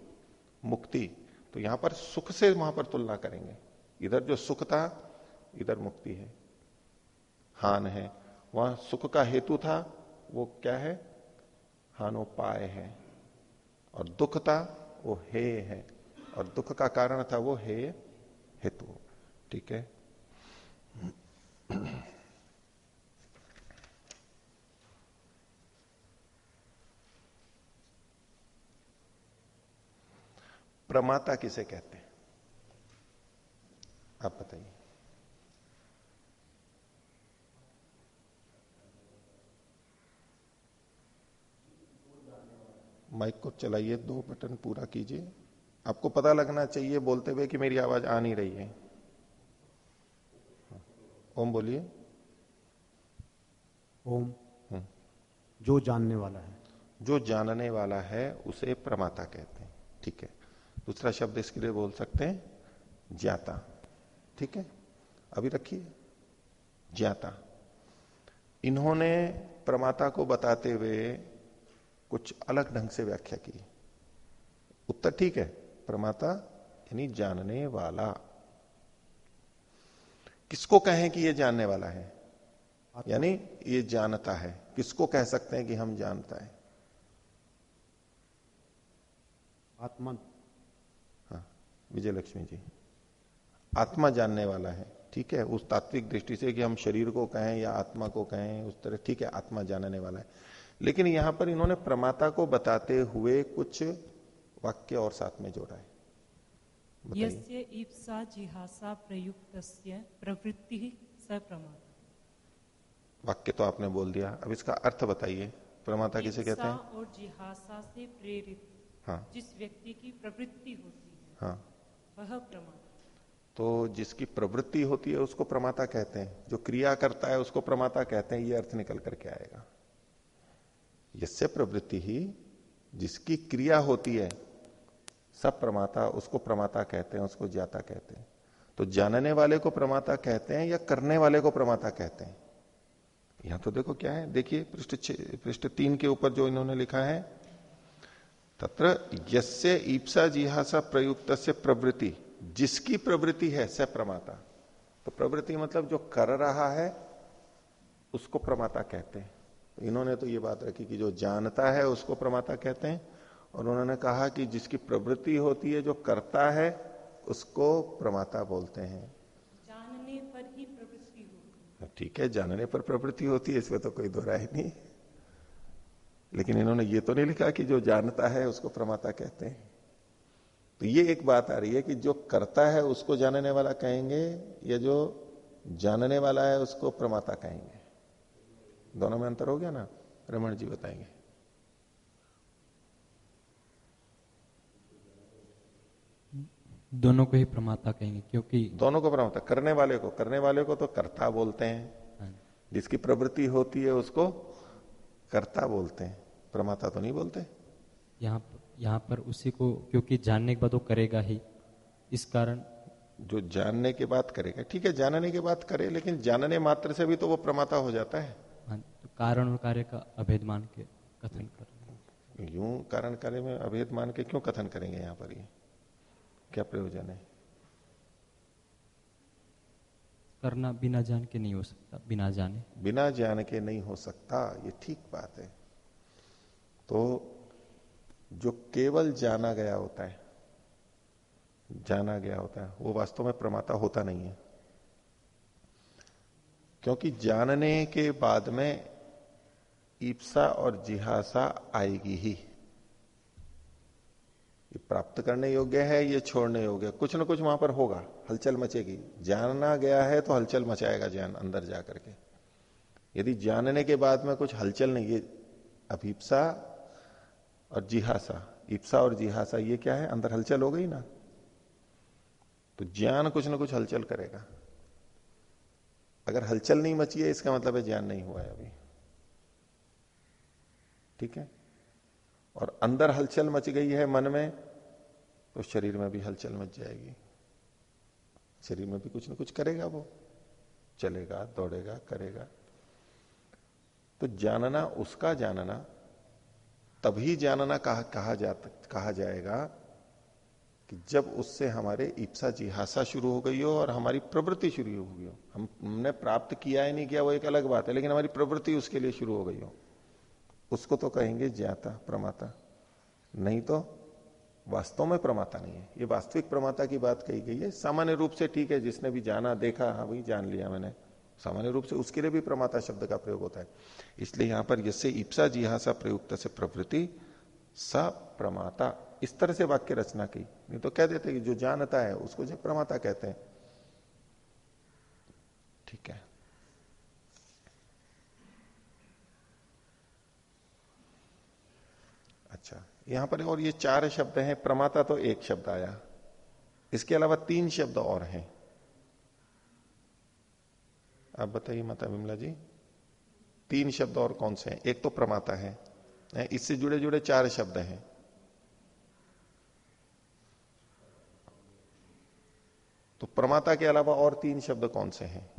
मुक्ति तो यहाँ पर सुख से वहाँ पर तुलना करेंगे। इधर जो सुख था, इधर मुक्ति है। हान है। वहाँ सुख का हेतु था, वो क्या है? हानोपाय है। और दुख था, वो हे है। और दुख का कारण था, वो हे हेतु। ठीक है? प्रमाता किसे कहते हैं? आप बताइए। माइक को चलाइए दो बटन पूरा कीजिए। आपको पता लगना चाहिए बोलते हुए कि मेरी आवाज़ आ नहीं रही है। ओम बोलिए। ओम। जो जानने वाला है। जो जानने वाला है उसे प्रमाता कहते हैं। ठीक है। दूसरा शब्द इसके लिए बोल सकते हैं, ज्ञाता। ठीक है? अभी रखिए। ज्ञाता। इन्होंने प्रमाता को बताते हुए कुछ अलग ढंग से व्याख्या की। उत्तर ठीक है। प्रमाता यानी जानने वाला। किसको कहें कि ये जानने वाला है? यानी ये जानता है। किसको कह सकते हैं कि हम जानता है? आत्मा विजय लक्ष्मी जी। आत्मा जानने वाला है ठीक है? उस तात्विक दृष्टि से कि हम शरीर को कहें या आत्मा को कहें उस तरह ठीक है आत्मा जानने वाला है। लेकिन यहाँ पर इन्होंने प्रमाता को बताते हुए कुछ वाक्य और साथ में जोड़ा है। यस्य ईप्सा जिहासा प्रयुक्त प्रवृत्ति वाक्य तो आपने बोल दिया। अब इसका अर्थ बताइए। प्रमाता किसे कहते हैं? और जिहासा से प्रेरित हाँ। जिस व्यक्ति की प्रवृत्ति होती है। हाँ। तो जिसकी प्रवृत्ति होती है, उसको प्रमाता कहते हैं। जो क्रिया करता है, उसको प्रमाता कहते हैं। ये अर्थ निकल करके आएगा। यसे प्रवृत्ति ही, जिसकी क्रिया होती है, सब प्रमाता, उसको प्रमाता कहते हैं, उसको ज्ञाता कहते हैं। तो जानने वाले को प्रमाता कहते हैं या करने वाले को प्रमाता कहते हैं? यहाँ तो देखो क्या है। देखिए, पृष्ठ पृष्ठ तीन के ऊपर जो इन्होंने लिखा है तत्र यस्य ईप्सा जिहासा प्रयुक्त से प्रवृत्ति जिसकी प्रवृत्ति है स प्रमाता। तो प्रवृत्ति मतलब जो कर रहा है उसको प्रमाता कहते हैं। तो इन्होंने तो ये बात रखी कि जो जानता है उसको प्रमाता कहते हैं। और उन्होंने कहा कि जिसकी प्रवृत्ति होती है जो करता है उसको प्रमाता बोलते हैं। जानने पर ही प्रवृत्ति होती है। ठीक है जानने पर प्रवृत्ति होती है इसमें तो कोई दो राय नहीं। लेकिन इन्होंने ये तो नहीं लिखा कि जो जानता है उसको प्रमाता कहते हैं। तो ये एक बात आ रही है कि जो करता है उसको जानने वाला कहेंगे या जो जानने वाला है उसको प्रमाता कहेंगे। दोनों में अंतर हो गया ना? रमन जी बताएँगे। दोनों को ही प्रमाता कहेंगे क्योंकि दोनों को प्रमाता करने वाले को करने वाले को तो कर्ता बोलते हैं। जिसकी प्रवृत्ति होती है उसको कर्ता बोलते हैं प्रमाता तो नहीं बोलते? यहाँ यहाँ पर उसी को क्योंकि जानने के बाद वो करेगा ही। इस कारण जो जानने के बाद करेगा ठीक है जानने के बाद करे लेकिन जानने मात्र से भी तो वो प्रमाता हो जाता है। हाँ, तो कारण और कार्य का अभेद मान के कथन कर यूँ कारण कार्य में अभेद मान के क्यों कथन करेंगे यहाँ पर ये? क्या प्रयोजन है? करना बिना जान के नहीं हो सकता, बिना जाने। बिना जान के नहीं हो सकता, ये ठीक बात है। तो जो केवल जाना गया होता है, जाना गया होता है, वो वास्तव में प्रमाता होता नहीं है। क्योंकि जानने के बाद में ईप्सा और जिहासा आएगी ही। ये प्राप्त करने योग्य है ये छोड़ने योग्य कुछ ना कुछ वहाँ पर होगा, हलचल मचेगी। जानना गया है तो हलचल मचाएगा ज्ञान अंदर जाकर के। यदि जानने के बाद में कुछ हलचल नहीं, ये अभिप्सा और जिहासा। ईप्सा और जिहासा, ये क्या है? अंदर हलचल हो गई ना? तो ज्ञान कुछ ना कुछ हलचल करेगा। अगर हलचल नहीं मची है, इसका मतलब है ज्ञान नहीं हुआ है अभी। ठीक है? और अंदर हलचल मच गई है मन में तो शरीर में भी हलचल मच जाएगी। शरीर में भी कुछ ना कुछ करेगा वो। चलेगा, दौड़ेगा, करेगा। तो जानना, उसका जानना, तभी जानना कहा कहा जाता कहा जाएगा कि जब उससे हमारे इप्सा जिहासा शुरू हो गई हो और हमारी प्रवृत्ति शुरू हो गई हो। हम, हमने प्राप्त किया ही नहीं, किया वो एक अलग बात है, लेकिन हमारी प्रवृत्ति उसके लिए शुरू हो गई हो। उसको तो कहेंगे ज्ञाता, प्रमाता। नहीं तो वास्तव में प्रमाता नहीं है। ये वास्तविक प्रमाता की बात कही गई है। सामान्य रूप से ठीक है, जिसने भी जाना, देखा हाँ भाई जान लिया मैंने। सामान्य रूप से उसके लिए भी प्रमाता शब्द का प्रयोग होता है। इसलिए यहाँ पर जैसे इप्सा जिहासा प्रयुक्त से प्रवृत्ति, स प्रमाता। इस तरह से वाक्य रचना की। नहीं तो कह देते कि जो जानता है, उसको जो प्रमाता कहते हैं। ठीक है अच्छा यहाँ पर और ये चार शब्द हैं प्रमाता तो एक शब्द आया। इसके अलावा तीन शब्द और हैं। आप बताइए माता विमला जी तीन शब्द और कौन से हैं? एक तो प्रमाता है इससे जुड़े जुड़े चार शब्द हैं। तो प्रमाता के अलावा और तीन शब्द कौन से हैं?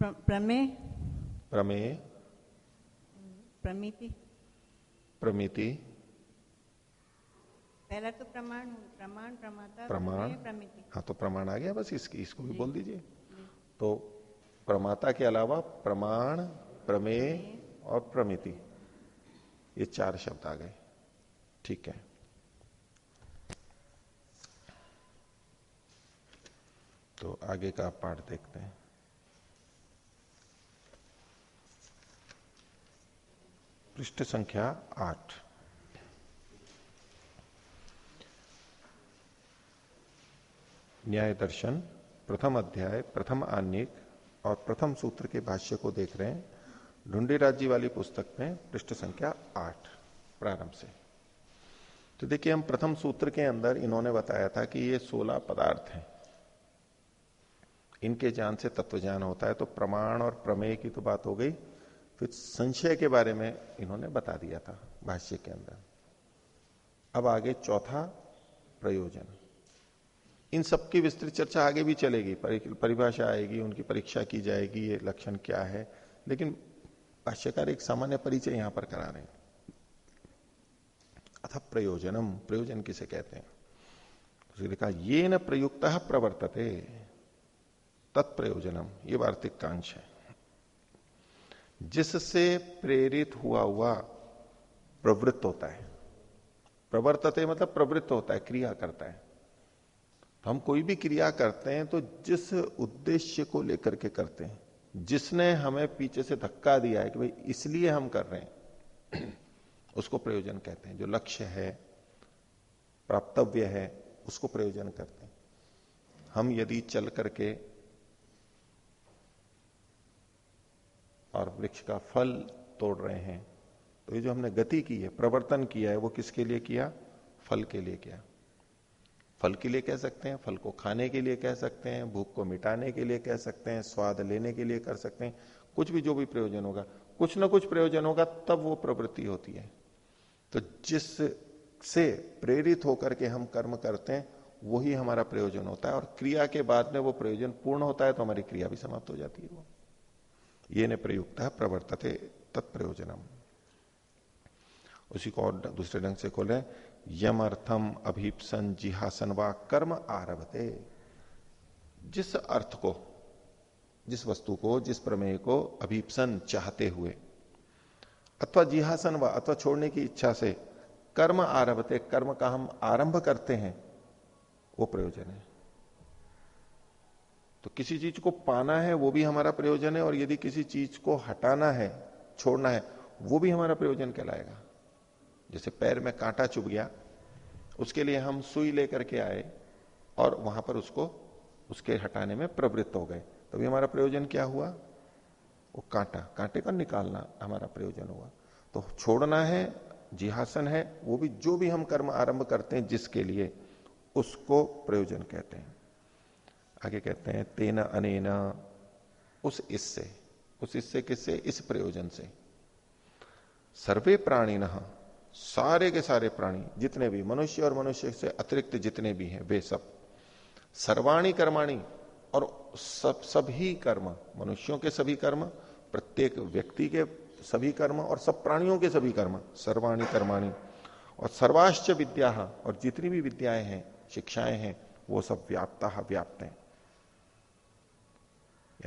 प्रमेय। प्रमेय। प्रमिति। प्रमिति। पहला तो प्रमाण प्रमाण प्रमाता प्रमाण। प्रमिति। हाँ तो प्रमाण आ गया बस इसकी इसको भी बोल दीजिए। तो प्रमाता के अलावा प्रमाण प्रमेय। और प्रमिति। ये चार शब्द आ गए। ठीक है। तो आगे का पाठ देखते हैं। पृष्ठ संख्या आठ। न्याय दर्शन, प्रथम अध्याय, प्रथम आन्यक और प्रथम सूत्र के भाष्य को देख रहे हैं। ढूंढी राज्य वाली पुस्तक में पृष्ठ संख्या आठ, प्रारंभ से। तो देखिए, हम प्रथम सूत्र के अंदर इन्होंने बताया था कि ये सोलह पदार्थ हैं। इनके ज्ञान से तत्व ज्ञान होता है तो प्रमाण और प्रमेय की तो बात हो गई। फिर संशय के बारे में इन्होंने बता दिया था भाष्य के अंदर। अब आगे चौथा प्रयोजन। इन सब की विस्तृत चर्चा आगे भी चलेगी। परिभाषा आएगी, उनकी परीक्षा की जाएगी, ये लक्षण क्या है। लेकिन भाष्यकार एक सामान्य परिचय यहाँ पर करा रहे हैं। अथ प्रयोजनम, प्रयोजन किसे कहते हैं? तो लिखा ये न प्रयुक्त प्रवर्तते, तत्प्रयोजनम ये वार्तिक कांश है। जिससे प्रेरित हुआ हुआ प्रवृत्त होता है। प्रवर्तते मतलब प्रवृत्त होता है, क्रिया करता है। तो हम कोई भी क्रिया करते हैं तो जिस उद्देश्य को लेकर के करते हैं। जिसने हमें पीछे से धक्का दिया है कि भाई इसलिए हम कर रहे हैं, उसको प्रयोजन कहते हैं। जो लक्ष्य है, प्राप्तव्य है, उसको प्रयोजन करते हैं। हम यदि चल करके और वृक्ष का फल तोड़ रहे हैं। तो ये जो हमने गति की है, प्रवर्तन किया है, वो किसके लिए किया? फल के लिए किया। फल के लिए कह सकते हैं, फल को खाने के लिए कह सकते हैं, भूख को मिटाने के लिए कह सकते हैं, स्वाद लेने के लिए कर सकते हैं। कुछ भी जो भी प्रयोजन होगा, कुछ ना कुछ प्रयोजन होगा, तब वो प्रवृत्ति होती है। तो जिस से प्रेरित होकर के हम कर्म करते हैं, वही हमारा प्रयोजन होता है। और क्रिया के बाद में वो प्रयोजन पूर्ण होता है तो हमारी क्रिया भी समाप्त हो जाती है वो। ये न प्रयुक्त प्रवर्तते तत्प्रयोजनम। उसी को और दूसरे ढंग से खोले। यम अर्थम अभीपसन जिहासन व कर्म आरभते। जिस अर्थ को, जिस वस्तु को, जिस प्रमेय को अभीपसन चाहते हुए, अथवा जिहासन व, अथवा छोड़ने की इच्छा से कर्म आरभते, कर्म का हम आरंभ करते हैं, वो प्रयोजन है। तो किसी चीज़ को पाना है, वो भी हमारा प्रयोजन है, और यदि किसी चीज़ को हटाना है, छोड़ना है, वो भी हमारा प्रयोजन कहलाएगा। जैसे पैर में कांटा चुभ गया, उसके लिए हम सुई लेकर के आए, और वहाँ पर उसको, उसके हटाने में प्रवृत्त हो गए। तभी हमारा प्रयोजन क्या हुआ? वो कांटा, कांटे का निकालना हमारा प्रयोजन हुआ। तो छोड़ना है, जिहासन है, वो भी जो भी हम कर्म आरंभ करते हैं जिसके लिए, उसको प्रयोजन कहते हैं। आगे कहते हैं, तेना अनेना, उस इससे उस इससे किससे? इस प्रयोजन से। सर्वे प्राणी सारे के सारे प्राणी, जितने भी मनुष्य और मनुष्य से अतिरिक्त जितने भी हैं, वे सब। सर्वाणी कर्माणी और सब, सभी कर्म, मनुष्यों के सभी कर्म, प्रत्येक व्यक्ति के सभी कर्म और सब प्राणियों के सभी कर्म, सर्वाणी कर्माणी। और सर्वाश्च विद्या, और जितनी भी विद्याएँ हैं, शिक्षाएँ हैं, वो सब व्याप्ता व्याप्त हैं।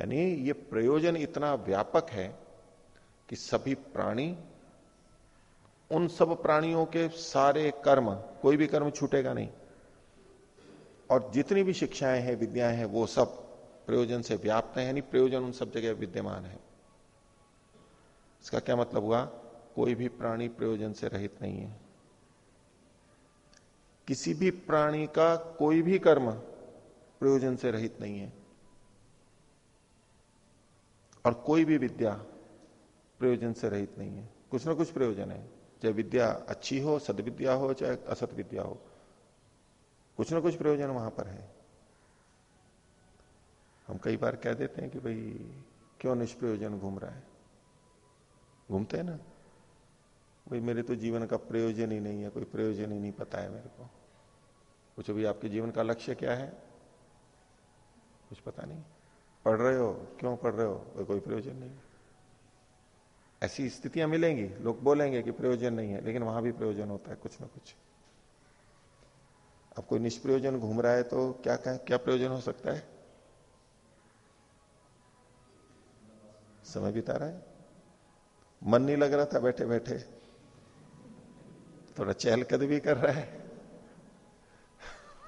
यानी ये प्रयोजन इतना व्यापक है कि सभी प्राणी, उन सब प्राणियों के सारे कर्म, कोई भी कर्म छूटेगा नहीं। और जितनी भी शिक्षाएँ हैं, विद्याएँ हैं, वो सब प्रयोजन से व्याप्त है, यानी प्रयोजन उन सब जगह विद्यमान है। इसका क्या मतलब हुआ? कोई भी प्राणी प्रयोजन से रहित नहीं है। किसी भी प्राणी का कोई भी कर्म प्रयोजन से रहित नहीं है। और कोई भी विद्या प्रयोजन से रहित नहीं है। कुछ ना कुछ प्रयोजन है। चाहे विद्या अच्छी हो, सदविद्या हो, चाहे असत विद्या हो, कुछ ना कुछ प्रयोजन वहाँ पर है। हम कई बार कह देते हैं कि भाई, क्यों निष्प्रयोजन घूम रहा है? घूमते हैं ना? भाई, मेरे तो जीवन का प्रयोजन ही नहीं है, कोई प्रयोजन ही नहीं पता है मेरे को। कुछ अभी आपके जीवन का लक्ष्य क्या है? कुछ पता नहीं। पढ़ रहे हो? क्यों पढ़ रहे हो? कोई प्रयोजन नहीं। ऐसी स्थितियाँ मिलेंगी। लोग बोलेंगे कि प्रयोजन नहीं है लेकिन वहाँ भी प्रयोजन होता है कुछ ना कुछ। अब कोई निष्प्रयोजन घूम रहा है तो क्या क्या, क्या प्रयोजन हो सकता है? समय बिता रहा है। मन नहीं लग रहा था बैठे बैठे। थोड़ा चहल कदमी कर रहा है।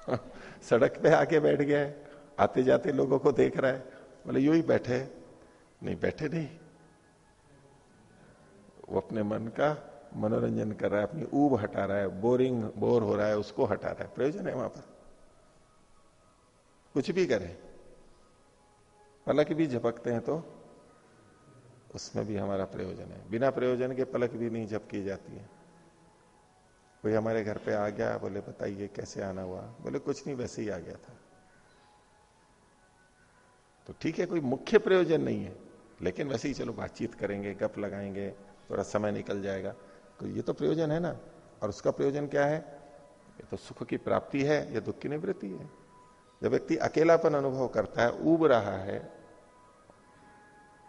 सड़क पे आके बैठ गया है। आते जाते लोगों को देख रहा है। बोले, यू ही बैठे नहीं बैठे नहीं। वो अपने मन का मनोरंजन कर रहा है, अपनी ऊब हटा रहा है, बोरिंग, बोर हो रहा है, उसको हटा रहा है। प्रयोजन है वहाँ पर। कुछ भी करें। पलक भी झपकते हैं तो उसमें भी हमारा प्रयोजन है। बिना प्रयोजन के पलक भी नहीं झपकी जाती है। कोई हमारे घर पे आ गया, बोले, बताइए, कैसे आना हुआ? बोले, कुछ नहीं, वैसे ही आ गया था। तो ठीक है, कोई मुख्य प्रयोजन नहीं है। लेकिन वैसे ही चलो, बातचीत करेंगे, गप लगाएँगे, थोड़ा समय निकल जाएगा। तो ये तो प्रयोजन है ना। और उसका प्रयोजन क्या है? ये तो सुख की प्राप्ति है, या दुख की निवृत्ति है। जब व्यक्ति अकेलापन अनुभव करता है उब रहा है,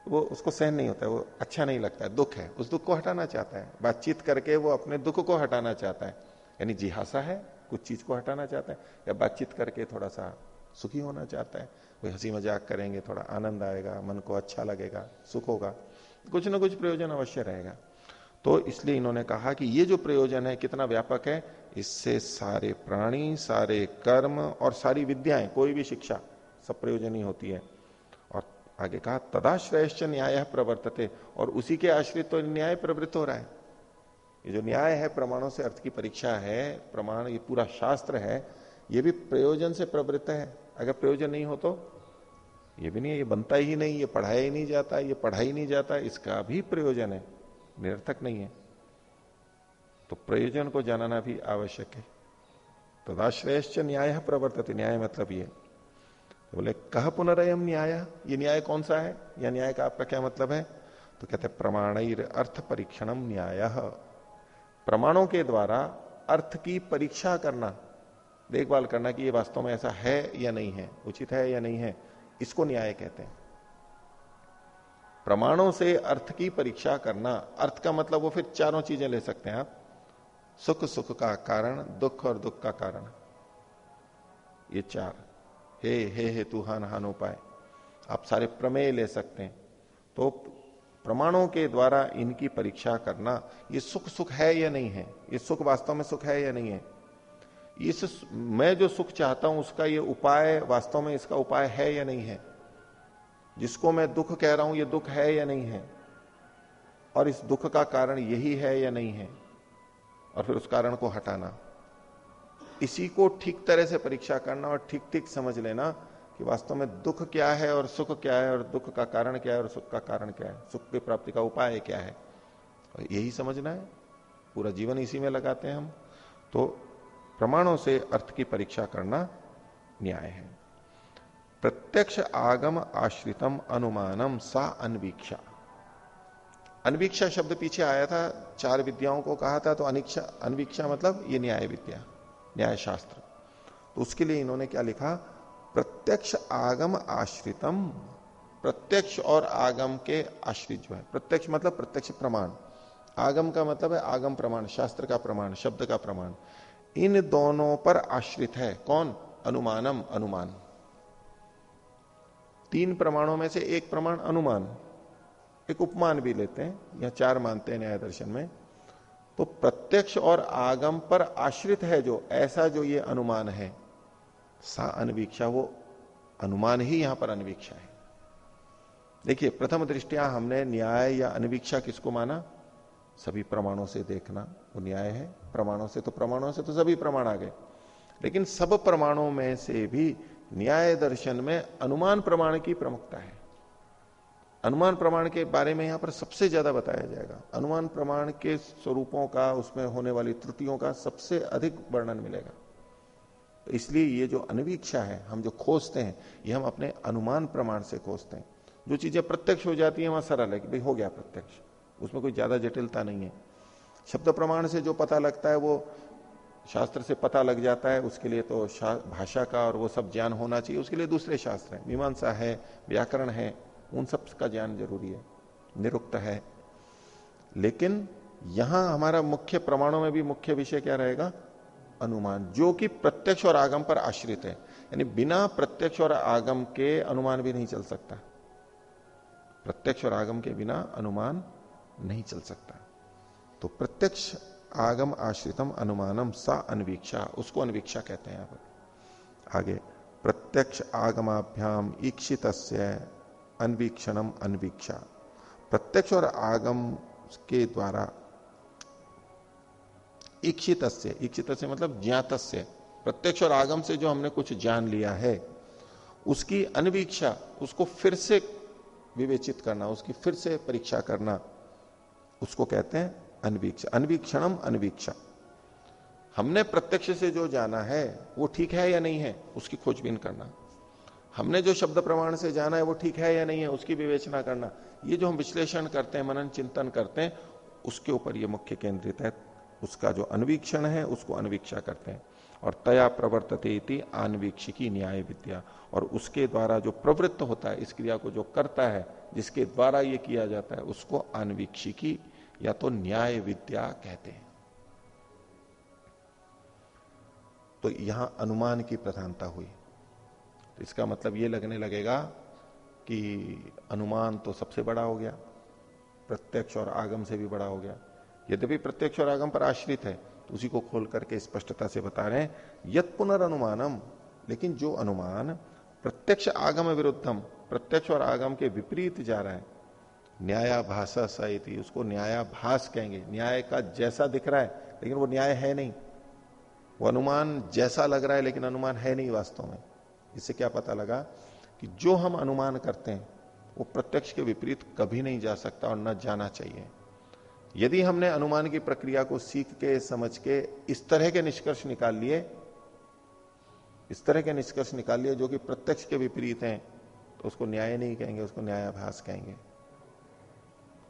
वो उसको सहन नहीं होता है वो अच्छा नहीं लगता है, दुख है। उस दुख को हटाना चाहता है। बातचीत करके वो अपने दुख को हटाना चाहता है। यानी जिहासा है, कुछ चीज़ को हटाना चाहता है। या बातचीत करके थोड़ा सा सुखी होना चाहता है। कोई हँसी मज़ाक करेंगे, थोड़ा आनंद आएगा, मन को अच्छा लगेगा, सुख होगा। कुछ ना कुछ प्रयोजन अवश्य रहेगा। तो इसलिए इन्होंने कहा कि ये जो प्रयोजन है, कितना व्यापक है, इससे सारे प्राणी, सारे कर्म और सारी विद्याएँ, कोई भी शिक्षा, सब प्रयोजन ही होती है। और आगे कहा, तदाश्रयश्च न्याय प्रवर्तते। और उसी के आश्रित तो न्याय प्रवृत्त हो रहा है। ये जो न्याय है, प्रमाणों से अर्थ की परीक्षा है, प्रमाण, ये पूरा शास्त्र है, ये भी प्रयोजन से प्रवृत्त है। अगर प्रयोजन नहीं हो तो? ये भी नहीं है, ये बनता ही नहीं, ये पढ़ाया ही नहीं जाता, ये पढ़ाई नहीं जाता, इसका भी प्रयोजन है, निरर्थक नहीं है। तो प्रयोजन को जानना भी आवश्यक है। तदाश्रयश्च न्याय प्रवर्तित, न्याय मतलब ये। तो बोले कह पुनरयम न्याय? ये न्याय कौन सा है? या न्याय का आपका क्या मतलब है? तो कहते प्रमाण अर्थ परीक्षणम न्याय। प्रमाणों के द्वारा अर्थ की परीक्षा करना देखभाल करना कि ये वास्तव में ऐसा है या नहीं है, उचित है या नहीं है, इसको न्याय कहते हैं। प्रमाणों से अर्थ की परीक्षा करना, अर्थ का मतलब वो फिर चारों चीज़ें ले सकते हैं आप। सुख सुख का कारण, दुख और दुख का कारण। ये चार। हे हे हे, तू हान हान उपाय। आप सारे प्रमेय ले सकते हैं। तो प्रमाणों के द्वारा इनकी परीक्षा करना, ये सुख सुख है या नहीं है? ये सुख वास्तव में सुख है या नहीं है? इस मैं जो सुख चाहता हूँ, उसका ये उपाय, वास्तव में इसका उपाय है या नहीं है? जिसको मैं दुख कह रहा हूँ, ये दुख है या नहीं है? और इस दुख का कारण यही है या नहीं है? और फिर उस कारण को हटाना। इसी को ठीक तरह से परीक्षा करना और ठीक ठीक समझ लेना कि वास्तव में दुख क्या है और सुख क्या है और दुख का कारण क्या है और सुख का कारण क्या है। सुख की प्राप्ति का उपाय क्या है? और यही समझना है। पूरा जीवन इसी में लगाते हैं हम। तो प्रमाणों से अर्थ की परीक्षा करना न्याय है। प्रत्यक्ष आगम आश्रितम अनुमानम सा अनवीक्षा। अनवीक्षा शब्द पीछे आया था, चार विद्याओं को कहा था तो अनिक्षा, अनवीक्षा मतलब ये न्याय विद्या न्याय शास्त्र तो उसके लिए इन्होंने क्या लिखा? प्रत्यक्ष आगम आश्रितम, प्रत्यक्ष और आगम के आश्रित जो है, प्रत्यक्ष मतलब प्रत्यक्ष प्रमाण। आगम का मतलब है आगम प्रमाण, शास्त्र का प्रमाण, शब्द का प्रमाण। इन दोनों पर आश्रित है। कौन? अनुमानम, अनुमान। तीन प्रमाणों में से एक प्रमाण अनुमान। एक उपमान भी लेते हैं, या चार मानते हैं न्याय दर्शन में। तो प्रत्यक्ष और आगम पर आश्रित है जो, ऐसा जो ये अनुमान है। सा अनवीक्षा, वो अनुमान ही यहाँ पर अनवीक्षा है। देखिए, प्रथम दृष्टिया हमने न्याय या अनवीक्षा किसको माना? सभी प्रमाणों से देखना वो न्याय है। प्रमाणों से तो प्रमाणों से तो सभी प्रमाण आ गए। लेकिन सब प्रमाणों में से भी न्याय दर्शन में अनुमान प्रमाण की प्रमुखता है। अनुमान प्रमाण के बारे में यहाँ पर सबसे ज़्यादा बताया जाएगा। अनुमान प्रमाण के स्वरूपों का, उसमें होने वाली त्रुटियों का सबसे अधिक वर्णन मिलेगा। तो इसलिए ये जो अनवीक्षा है, हम जो खोजते हैं, ये हम अपने अनुमान प्रमाण से खोजते हैं। जो चीज़ें प्रत्यक्ष हो जाती है, वहाँ सरल है कि भाई हो गया प्रत्यक्ष। उसमें कोई ज़्यादा जटिलता नहीं है। शब्द प्रमाण से जो पता लगता है वो शास्त्र से पता लग जाता है, उसके लिए तो भाषा का और वो सब ज्ञान होना चाहिए। उसके लिए दूसरे शास्त्र है। मीमांसा है, व्याकरण है, उन सब का ज्ञान ज़रूरी है। निरुक्त है। लेकिन यहाँ हमारा मुख्य प्रमाणों में भी मुख्य विषय क्या रहेगा? अनुमान, जो कि प्रत्यक्ष और आगम पर आश्रित है। यानी बिना प्रत्यक्ष और आगम के अनुमान भी नहीं चल सकता। प्रत्यक्ष और आगम के बिना अनुमान नहीं चल सकता। तो प्रत्यक्ष आगम आश्रितम अनुमानम सा अनवीक्षा, उसको अनवीक्षा कहते हैं यहाँ पर। आगे, प्रत्यक्ष आगमाभ्याम ईक्षित अनवीक्षणम अनवीक्षा। प्रत्यक्ष और आगम के द्वारा इक्षित इक्षित मतलब ज्ञात प्रत्यक्ष और आगम से जो हमने कुछ जान लिया है, उसकी अनवीक्षा, उसको फिर से विवेचित करना, उसकी फिर से परीक्षा करना उसको कहते हैं अनवीक्षा। अनवीक्षणम अनवीक्षा। हमने प्रत्यक्ष से जो जाना है, वो ठीक है या नहीं है, उसकी खोजबीन करना। हमने जो शब्द प्रमाण से जाना है, वो ठीक है या नहीं है, उसकी विवेचना करना। ये जो हम विश्लेषण करते हैं, मनन चिंतन करते हैं, उसके ऊपर ये मुख्य केंद्रित है। उसका जो अनवीक्षण है, उसको अनवीक्षा करते हैं। और तया प्रवर्तते आनवीक्षिकी न्याय विद्या और उसके द्वारा जो प्रवृत्त होता है, इस क्रिया को जो करता है जिसके द्वारा ये किया जाता है, उसको अनवीक्षिकी या तो न्याय विद्या कहते हैं। तो यहाँ अनुमान की प्रधानता हुई। तो इसका मतलब ये लगने लगेगा कि अनुमान तो सबसे बड़ा हो गया, प्रत्यक्ष और आगम से भी बड़ा हो गया। यद्यपि प्रत्यक्ष और आगम पर आश्रित है तो उसी को खोल करके स्पष्टता से बता रहे हैं यत पुनर्नुमानम लेकिन जो अनुमान प्रत्यक्ष आगम विरुद्धम प्रत्यक्ष और आगम के विपरीत जा रहा है। न्यायाभाषा सहित उसको न्यायाभास कहेंगे। न्याय का जैसा दिख रहा है, लेकिन वो न्याय है नहीं। वो अनुमान जैसा लग रहा है, लेकिन अनुमान है नहीं वास्तव में। इससे क्या पता लगा कि जो हम अनुमान करते हैं, वो प्रत्यक्ष के विपरीत कभी नहीं जा सकता और न जाना चाहिए। यदि हमने अनुमान की प्रक्रिया को सीख के, समझ के, इस तरह के निष्कर्ष निकाल लिए, इस तरह के निष्कर्ष निकाल लिए जो कि प्रत्यक्ष के विपरीत हैं उसको न्याय नहीं कहेंगे, उसको न्यायाभास कहेंगे।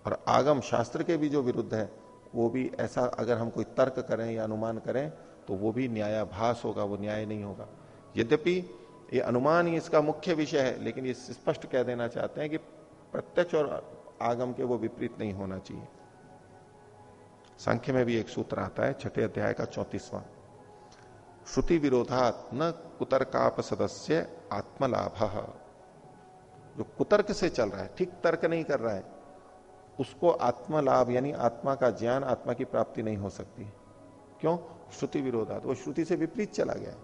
और आगम शास्त्र के भी जो विरुद्ध है, वो भी ऐसा अगर हम कोई तर्क करें या अनुमान करें तो वो भी न्यायाभास होगा, वो न्याय नहीं होगा। यद्यपि ये अनुमान ही इसका मुख्य विषय है, लेकिन ये स्पष्ट कह देना चाहते हैं कि प्रत्यक्ष और आगम के वो विपरीत नहीं होना चाहिए। सांख्य में भी एक सूत्र आता है, छठे अध्याय का चौतीसवां। श्रुति विरोधात न कुतर्काप सदस्य आत्मलाभ। जो कुतर्क से चल रहा है, ठीक तर्क नहीं कर रहा है, उसको आत्मलाभ यानी आत्मा का ज्ञान, आत्मा की प्राप्ति नहीं हो सकती। क्यों? श्रुति विरोधात। वो श्रुति से विपरीत चला गया।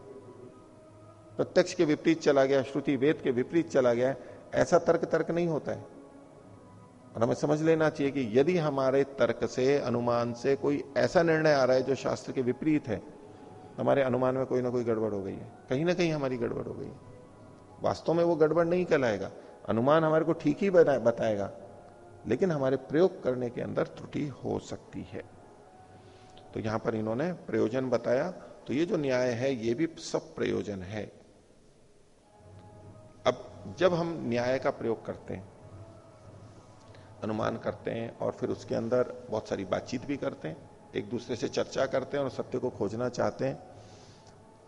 प्रत्यक्ष के विपरीत चला गया, श्रुति वेद के विपरीत चला गया, ऐसा तर्क तर्क नहीं होता है। और हमें समझ लेना चाहिए कि यदि हमारे तर्क से, अनुमान से कोई ऐसा निर्णय आ रहा है जो शास्त्र के विपरीत है हमारे अनुमान में कोई ना कोई गड़बड़ हो गई है। कहीं ना कहीं हमारी गड़बड़ हो गई है। वास्तव में वो गड़बड़ नहीं कहलाएगा। अनुमान हमारे को ठीक ही बताएगा। लेकिन हमारे प्रयोग करने के अंदर त्रुटि हो सकती है। तो यहाँ पर इन्होंने प्रयोजन बताया। तो ये जो न्याय है, ये भी सब प्रयोजन है। अब जब हम न्याय का प्रयोग करते हैं, अनुमान करते हैं और फिर उसके अंदर बहुत सारी बातचीत भी करते हैं, एक दूसरे से चर्चा करते हैं और सत्य को खोजना चाहते हैं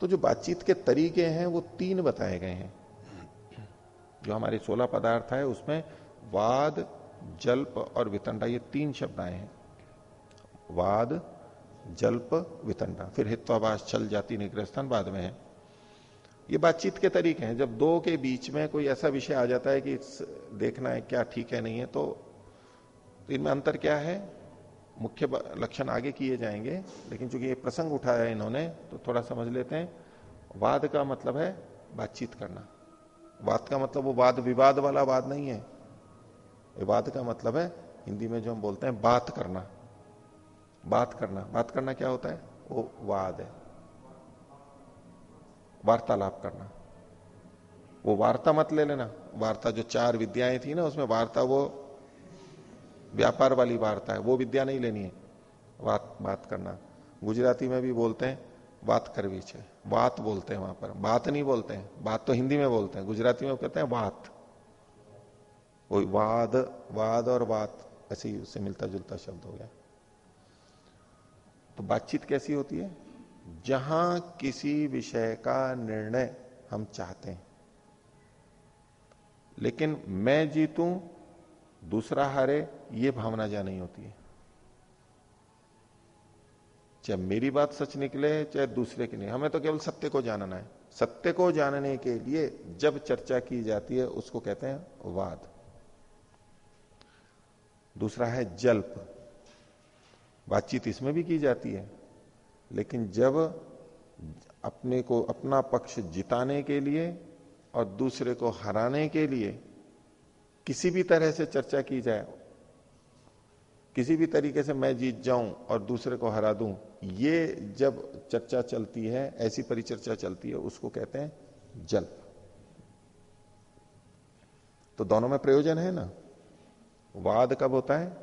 तो जो बातचीत के तरीके हैं, वो तीन बताए गए हैं। जो हमारे सोलह पदार्थ है, उसमें वाद, जल्प और वितंडा, ये तीन शब्द आए हैं। वाद, जल्प, वितंडा। फिर हित्वाभाष चल जाती निग्रस्थान बाद में है। ये बातचीत के तरीके हैं। जब दो के बीच में कोई ऐसा विषय आ जाता है कि देखना है क्या ठीक है, नहीं है तो इनमें अंतर क्या है? मुख्य लक्षण आगे किए जाएँगे, लेकिन चूँकि ये प्रसंग उठाया है इन्होंने तो थोड़ा समझ लेते हैं। वाद का मतलब है बातचीत करना। वाद का मतलब वो वाद, विवाद वाला वाद नहीं है। विवाद का मतलब है, हिंदी में जो हम बोलते हैं, बात करना। बात करना। बात करना क्या होता है? वो वाद है। वार्तालाप करना। वो वार्ता मत ले लेना। वार्ता जो चार विद्याएँ थी ना, उसमें वार्ता वो व्यापार वाली वार्ता है। वो विद्या नहीं लेनी है। बात बात करना। गुजराती में भी बोलते हैं, बात कर बीच बात बोलते हैं वहाँ पर। बात नहीं बोलते हैं। बात तो हिंदी में बोलते हैं। गुजराती में कहते हैं बात। वो वाद वाद और बात, ऐसे ही उससे मिलता जुलता शब्द हो गया। तो बातचीत कैसी होती है? जहाँ किसी विषय का निर्णय हम चाहते हैं। लेकिन मैं जीतूं, दूसरा हारे, ये भावना जा नहीं होती है। चाहे मेरी बात सच निकले, चाहे दूसरे की नहीं। हमें तो केवल सत्य को जानना है। सत्य को जानने के लिए जब चर्चा की जाती है, उसको कहते हैं वाद। दूसरा है जल्प। बातचीत इसमें भी की जाती है। लेकिन जब अपने को अपना पक्ष जिताने के लिए और दूसरे को हराने के लिए किसी भी तरह से चर्चा की जाए किसी भी तरीके से मैं जीत जाऊँ और दूसरे को हरा दूँ, ये जब चर्चा चलती है, ऐसी परिचर्चा चलती है, उसको कहते हैं जल तो दोनों में प्रयोजन है ना? वाद कब होता है?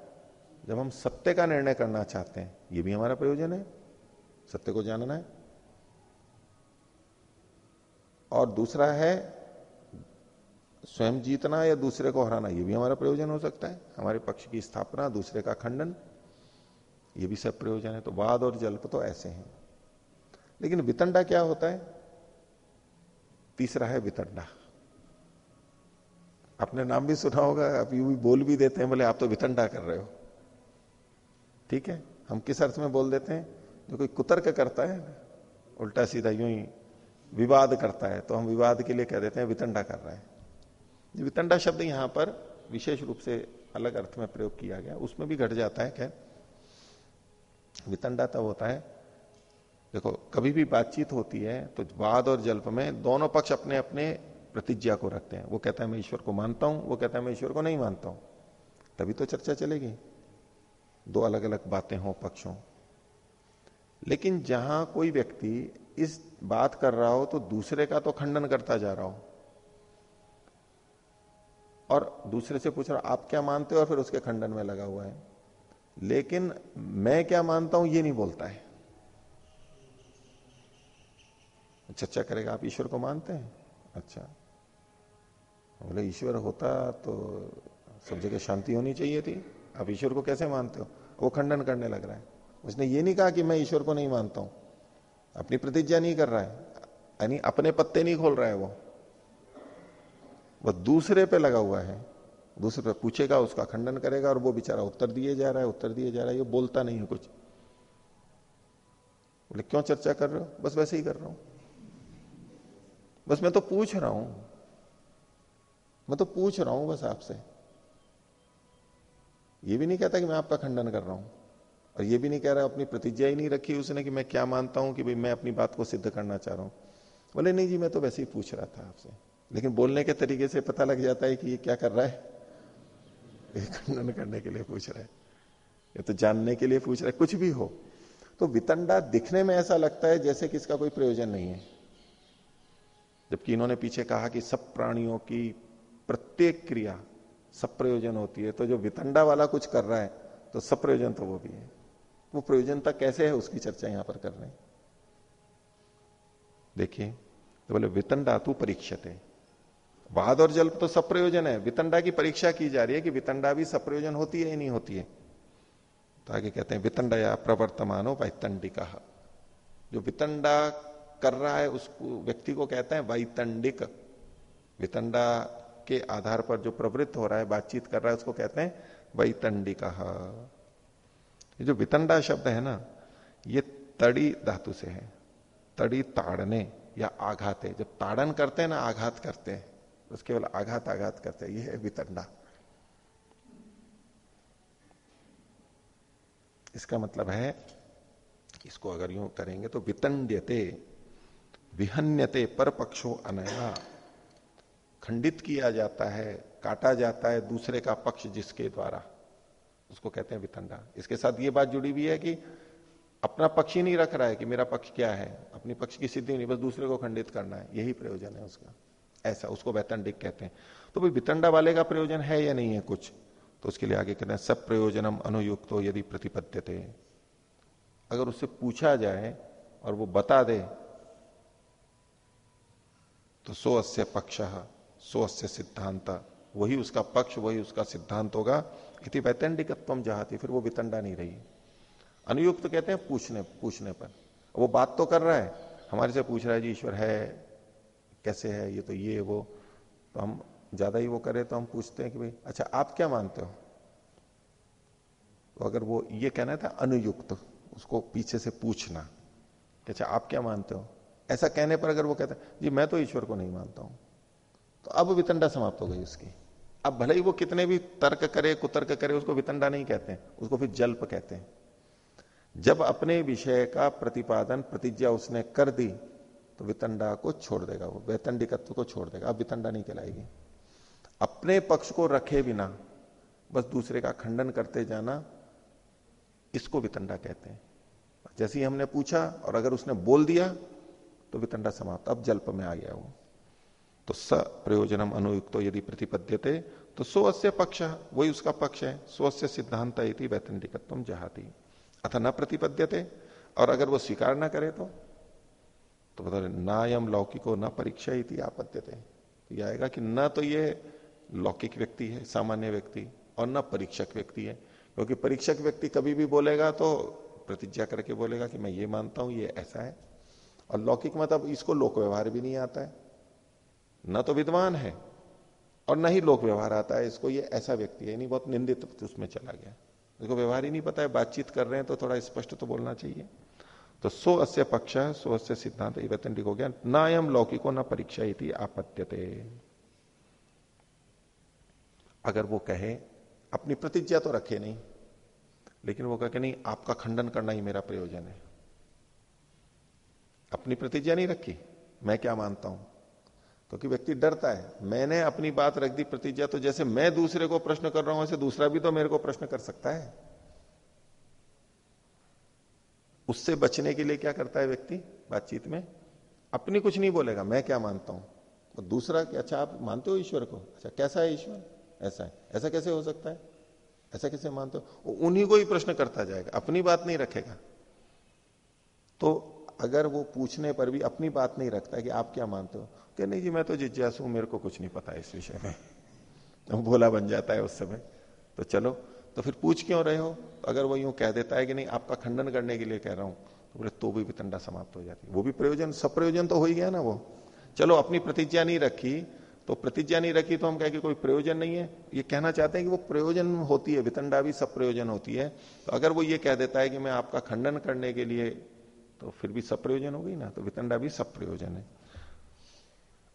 जब हम सत्य का निर्णय करना चाहते हैं, ये भी हमारा प्रयोजन है। सत्य को जानना है। और दूसरा है स्वयं जीतना या दूसरे को हराना यह भी हमारा प्रयोजन हो सकता है। हमारे पक्ष की स्थापना, दूसरे का खंडन, ये भी सब प्रयोजन है। तो वाद और जल्प तो ऐसे हैं। लेकिन वितंडा क्या होता है? तीसरा है वितंडा। आपने नाम भी सुना होगा, आप यू भी बोल भी देते हैं, बोले, आप तो वितंडा कर रहे हो। ठीक है? हम किस अर्थ में बोल देते हैं? जो कोई कुतर्क करता है, उल्टा सीधा यूँ ही विवाद करता है तो हम विवाद के लिए कह देते हैं, वितंडा कर रहा है। वितंडा शब्द यहाँ पर विशेष रूप से अलग अर्थ में प्रयोग किया गया। उसमें भी घट जाता है क्या वितंडा तब होता है। देखो, कभी भी बातचीत होती है तो वाद और जल्प में दोनों पक्ष अपने अपने प्रतिज्ञा को रखते हैं। वो कहता है, मैं ईश्वर को मानता हूँ, वो कहता है, मैं ईश्वर को नहीं मानता हूँ। तभी तो चर्चा चलेगी। दो अलग अलग बातें हो, पक्षों लेकिन जहाँ कोई व्यक्ति इस बात कर रहा हो तो दूसरे का तो खंडन करता जा रहा हो। और दूसरे से पूछ रहा, आप क्या मानते हो? और फिर उसके खंडन में लगा हुआ है। लेकिन मैं क्या मानता हूँ, ये नहीं बोलता है। चर्चा करेगा, आप ईश्वर को मानते हैं? अच्छा। बोले, ईश्वर होता तो सब जगह शांति होनी चाहिए थी। आप ईश्वर को कैसे मानते हो? वो खंडन करने लग रहा है। उसने ये नहीं कहा कि मैं ईश्वर को नहीं मानता हूँ। अपनी प्रतिज्ञा नहीं कर रहा है। यानी अपने पत्ते नहीं खोल रहा है वो। वह दूसरे पे लगा हुआ है। दूसरे पे पूछेगा, उसका खंडन करेगा और वो बेचारा उत्तर दिए जा रहा है, उत्तर दिए जा रहा है। ये बोलता नहीं है कुछ। बोले, क्यों चर्चा कर रहे हो? बस वैसे ही कर रहा हूँ। बस मैं तो पूछ रहा हूँ। मैं तो पूछ रहा हूँ बस आपसे। ये भी नहीं कहता कि मैं आपका खंडन कर रहा हूँ। और ये भी नहीं कह रहा, अपनी प्रतिज्ञा ही नहीं रखी उसने कि मैं क्या मानता हूँ कि भाई मैं अपनी बात को सिद्ध करना चाह रहा हूँ। बोले, नहीं जी, मैं तो वैसे ही पूछ रहा था आपसे। लेकिन बोलने के तरीके से पता लग जाता है कि ये क्या कर रहा है। खंडन करने के लिए पूछ रहा है। ये तो जानने के लिए पूछ रहा है, कुछ भी हो। तो वितंडा दिखने में ऐसा लगता है जैसे कि इसका कोई प्रयोजन नहीं है। जबकि इन्होंने पीछे कहा कि सब प्राणियों की प्रत्येक क्रिया, सब प्रयोजन होती है। तो जो वितंडा वाला कुछ कर रहा है तो सब प्रयोजन तो वो भी है। वो प्रयोजनता कैसे है उसकी चर्चा यहाँ पर कर रहे हैं? देखिए तो बोले, वितंडा तू परीक्षते वाद और जल्प तो सब प्रयोजन है। वितंडा की परीक्षा की जा रही है कि वितंडा भी सब प्रयोजन होती है या नहीं होती है? तो आगे कहते हैं वितंडा या प्रवर्तमानो वैतंडिका। जो वितंडा कर रहा है उस व्यक्ति को कहते हैं वैतंडिक। वितंडा के आधार पर जो प्रवृत्त हो रहा है, बातचीत कर रहा है, उसको कहते हैं वैतंडिका। ये जो वितंडा शब्द है ना, ये तड़ी धातु से है। तड़ी ताड़ने या आघात। जब ताड़न करते हैं ना, आघात करते हैं। तो केवल आघात आघात करते ये है वितंडा इसका मतलब है, इसको अगर यूँ करेंगे तो वितंड्यते, विहन्यते पर पक्षो अनया। खंडित किया जाता है, काटा जाता है दूसरे का पक्ष जिसके द्वारा। उसको कहते हैं वितंडा। इसके साथ ये बात जुड़ी हुई है कि अपना पक्ष ही नहीं रख रहा है कि मेरा पक्ष क्या है। अपनी पक्ष की सिद्धि नहीं, बस दूसरे को खंडित करना है। यही प्रयोजन है उसका। ऐसा, उसको वैतंडिक कहते हैं। तो भाई वितंडा वाले का प्रयोजन है या नहीं है कुछ? तो उसके लिए आगे कहते हैं, सब प्रयोजनम अनुयुक्त हो यदि प्रतिपद्यते। अगर उससे पूछा जाए और वो बता दे तो सो अस्य पक्ष सो अस्य सिद्धांत। वही उसका पक्ष, वही उसका सिद्धांत होगा। इति वैतंडिकत्व जहाती फिर वो वितंडा नहीं रही। अनुयुक्त कहते हैं पूछने पूछने पर। वो बात तो कर रहा है। हमारे से पूछ रहा है, जी ईश्वर है कैसे है, ये तो ये, वो। तो हम ज़्यादा ही वो करें तो हम पूछते हैं कि भाई अच्छा आप क्या मानते हो? तो अगर वो ये कहना था, अनुयुक्त, उसको पीछे से पूछना अच्छा आप क्या मानते हो? ऐसा कहने पर अगर वो कहता है जी, मैं तो ईश्वर को नहीं मानता हूँ। तो अब वितंडा समाप्त हो गई उसकी। अब भले ही वो कितने भी तर्क करे, कुतर्क करे, उसको वितंडा नहीं कहते, उसको फिर जल्प कहते हैं। जब अपने विषय का प्रतिपादन, प्रतिज्ञा उसने कर दी तो वितंडा को छोड़ देगा वो, वैतंडिकत्व को छोड़ देगा। अब वितंडा नहीं कहलाएगी। अपने पक्ष को रखे बिना, बस दूसरे का खंडन करते जाना, इसको वितंडा कहते हैं। जैसे ही हमने पूछा और अगर उसने बोल दिया तो वितंडा समाप्त। अब जल्प में आ गया वो। तो स प्रयोजनम अनुयुक्त यदि प्रतिपद्यते तो सो अस्य पक्ष, वही उसका पक्ष है। सो अस्य सिद्धांत वैतंडिकत्व जहाती। अथ न प्रतिपद्यते, और अगर वो स्वीकार ना करे तो? तो बता रहे नायम लौकिको, न परीक्षा इति आपद्यते। तो यह आएगा कि न तो ये लौकिक व्यक्ति है, सामान्य व्यक्ति, और न परीक्षक व्यक्ति है। क्योंकि परीक्षक व्यक्ति कभी भी बोलेगा तो प्रतिज्ञा करके बोलेगा कि मैं ये मानता हूँ, ये ऐसा है। और लौकिक मतलब इसको लोक व्यवहार भी नहीं आता है। न तो विद्वान है, और न ही लोक व्यवहार आता है, इसको ये ऐसा व्यक्ति है, नहीं, बहुत निंदित उसमें चला गया। इसको व्यवहार ही नहीं पता है, बातचीत कर रहे हैं तो थोड़ा स्पष्ट तो बोलना चाहिए। तो सो अस्य पक्ष, सो अस्य सिद्धांत वैतंडिक हो गया। न एम लौकिको न परीक्षा आपत्त्यते अगर वो कहे, अपनी प्रतिज्ञा तो रखे नहीं, लेकिन वो कहे नहीं, आपका खंडन करना ही मेरा प्रयोजन है। अपनी प्रतिज्ञा नहीं रखी, मैं क्या मानता हूँ? क्योंकि व्यक्ति डरता है, मैंने अपनी बात रख दी, प्रतिज्ञा तो जैसे मैं दूसरे को प्रश्न कर रहा हूँ वैसे दूसरा भी तो मेरे को प्रश्न कर सकता है। उससे बचने के लिए क्या करता है व्यक्ति बातचीत में? अपनी कुछ नहीं बोलेगा, मैं क्या मानता हूँ? तो दूसरा कि अच्छा आप मानते हो ईश्वर को? अच्छा कैसा है ईश्वर? ऐसा है। ऐसा कैसे हो सकता है? ऐसा कैसे मानते हो? उन्हीं को ही प्रश्न करता जाएगा, अपनी बात नहीं रखेगा। तो अगर वो पूछने पर भी अपनी बात नहीं रखता कि आप क्या मानते हो? कि नहीं जी, मैं तो जिज्ञासु मेरे को कुछ नहीं पता इस विषय में। तो भोला बन जाता है उस समय। तो चलो तो फिर पूछ क्यों रहे हो? अगर वो यूँ कह देता है कि नहीं, आपका खंडन करने के लिए कह रहा हूँ तो बोले तो भी वितंडा समाप्त हो जाती वो भी प्रयोजन, सब प्रयोजन तो हो ही गया ना वो। चलो, अपनी प्रतिज्ञा नहीं रखी तो प्रतिज्ञा नहीं रखी तो हम कहें कि कोई प्रयोजन नहीं है। ये कहना चाहते हैं कि वो प्रयोजन होती है, वितंडा भी सब प्रयोजन होती है। तो अगर वो ये कह देता है कि मैं आपका खंडन करने के लिए तो फिर भी सब प्रयोजन हो गई ना? तो वितंडा भी सब प्रयोजन है।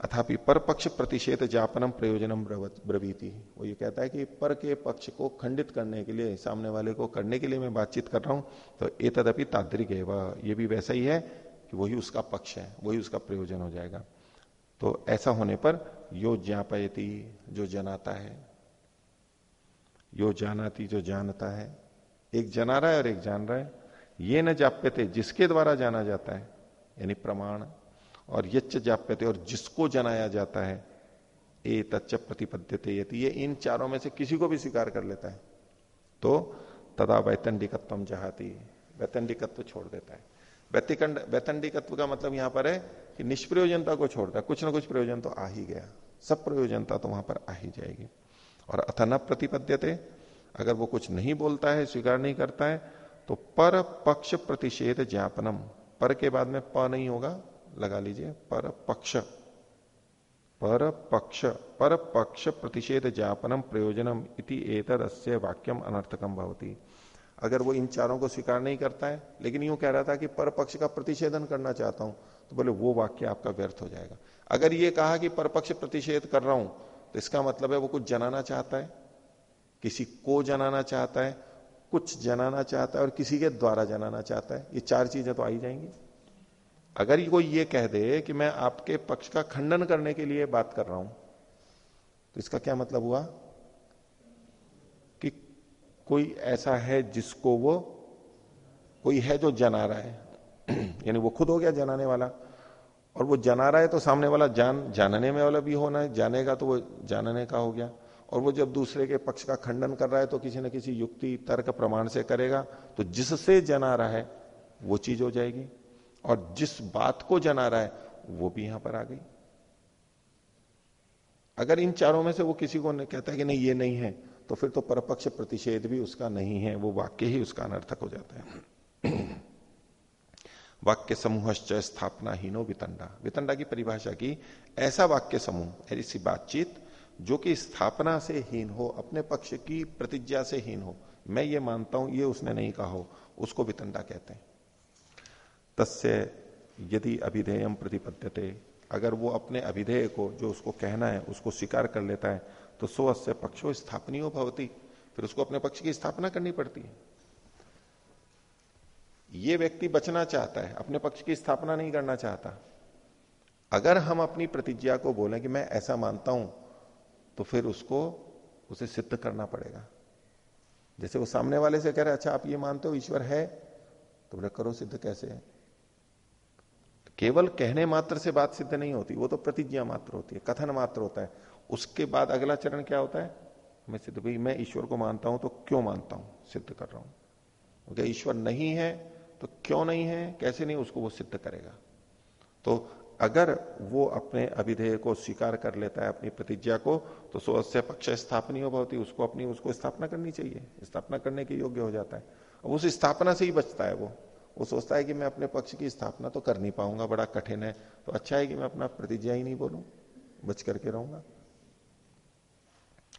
अथापि पर पक्ष प्रतिषेध जापनम प्रयोजनम ब्रवीति वो ये कहता है कि पर के पक्ष को खंडित करने के लिए, सामने वाले को करने के लिए मैं बातचीत कर रहा हूँ तो ए तदपि ताद्रिक है वह ये भी वैसा ही है कि वही उसका पक्ष है, वही उसका प्रयोजन हो जाएगा। तो ऐसा होने पर यो ज्ञापयती, जो जनाता है। यो जानाती, जो जानता है। एक जना रहा है और एक जान रहा है। ये न जाप्यते, जिसके द्वारा जाना जाता है, यानी प्रमाण। और यच्च जाप्यते, और जिसको जनाया जाता है, ए तच्च प्रतिपद्यते यति। ये इन चारों में से किसी को भी स्वीकार कर लेता है। तो तदा वैतंडिकत्व जहाती। वैतंडिकत्व छोड़ देता है। वैतिकंड, वैतंडिकत्व का मतलब यहाँ पर है कि निष्प्रयोजनता को छोड़ता है। कुछ ना कुछ प्रयोजन तो आ ही गया। सब प्रयोजनता तो वहाँ पर आ ही जाएगी। और अथन प्रतिपद्यते, अगर वो कुछ नहीं बोलता है, स्वीकार नहीं करता है तो पर पक्ष प्रतिषेध ज्ञापनम। पर के बाद में प नहीं होगा। लगा लीजिए पर पक्ष पर पक्ष पर पक्ष प्रतिषेध ज्ञापनम प्रयोजनम इति एतद अस्य वाक्यम अनर्थकम भवती। अगर वो इन चारों को स्वीकार नहीं करता है, लेकिन यूँ कह रहा था कि पर पक्ष का प्रतिषेधन करना चाहता हूँ तो बोले वो वाक्य आपका व्यर्थ हो जाएगा। अगर ये कहा कि परपक्ष प्रतिषेध कर रहा हूँ तो इसका मतलब है वो कुछ जनाना चाहता है, किसी को जनाना चाहता है, कुछ जनाना चाहता है और किसी के द्वारा जनाना चाहता है। ये चार चीज़ें तो आई जाएँगी। अगर कोई ये कह दे कि मैं आपके पक्ष का खंडन करने के लिए बात कर रहा हूँ तो इसका क्या मतलब हुआ? कि कोई ऐसा है जिसको वो, कोई है जो जना रहा है। यानी वो खुद हो गया जनाने वाला। और वो जना रहा है तो सामने वाला जान, जानने में वाला भी होना है, जानेगा तो वो जानने का हो गया। और वो जब दूसरे के पक्ष का खंडन कर रहा है तो किसी न किसी युक्ति, तर्क प्रमाण से करेगा तो जिससे जना रहा है, वो चीज़ हो जाएगी। और जिस बात को जना रहा है, वो भी यहाँ पर आ गई। अगर इन चारों में से वो किसी को कहता है कि नहीं, ये नहीं है तो फिर तो परपक्ष प्रतिषेध भी उसका नहीं है, वो वाक्य ही उसका अनर्थक हो जाता है। वाक्य समूह स्थापना हीनो वितंडा। वितंडा की परिभाषा की, ऐसा वाक्य समूह, ऐसी बातचीत, जो कि स्थापना से हीन हो, अपने पक्ष की प्रतिज्ञा से हीन हो, मैं ये मानता हूँ, ये उसने नहीं कहा हो, उसको वितंडा कहते हैं। तस्य यदि अभिधेयम प्रतिपद्यते। अगर वो अपने अभिधेय को, जो उसको कहना है, उसको स्वीकार कर लेता है तो सो अस्य पक्षो स्थापनीय भवती। फिर उसको अपने पक्ष की स्थापना करनी पड़ती है। ये व्यक्ति बचना चाहता है, अपने पक्ष की स्थापना नहीं करना चाहता। अगर हम अपनी प्रतिज्ञा को बोलें कि मैं ऐसा मानता हूँ तो फिर उसको, उसे सिद्ध करना पड़ेगा। जैसे वो सामने वाले से कह रहे अच्छा आप ये मानते हो, ईश्वर है? तो बोले, करो सिद्ध कैसे है? केवल कहने मात्र से बात सिद्ध नहीं होती, वो तो प्रतिज्ञा मात्र होती है, कथन मात्र होता है। उसके बाद अगला चरण क्या होता है? मैं सिद्ध, भाई, मैं ईश्वर को मानता हूँ तो क्यों मानता हूँ? सिद्ध कर रहा हूँ। क्योंकि ईश्वर नहीं है तो क्यों नहीं है? कैसे नहीं? उसको वो सिद्ध करेगा। तो अगर वो अपने अभिधेय को स्वीकार कर लेता है, अपनी प्रतिज्ञा को तो सो पक्ष हो होती उसको अपनी, उसको स्थापना करनी चाहिए। स्थापना करने के योग्य हो जाता है। अब उस स्थापना से ही बचता है वो। वो सोचता है कि मैं अपने पक्ष की स्थापना तो कर नहीं पाऊँगा, बड़ा कठिन है। तो अच्छा है कि मैं अपना प्रतिज्ञा ही नहीं बोलूँ, बच करके रहूँगा।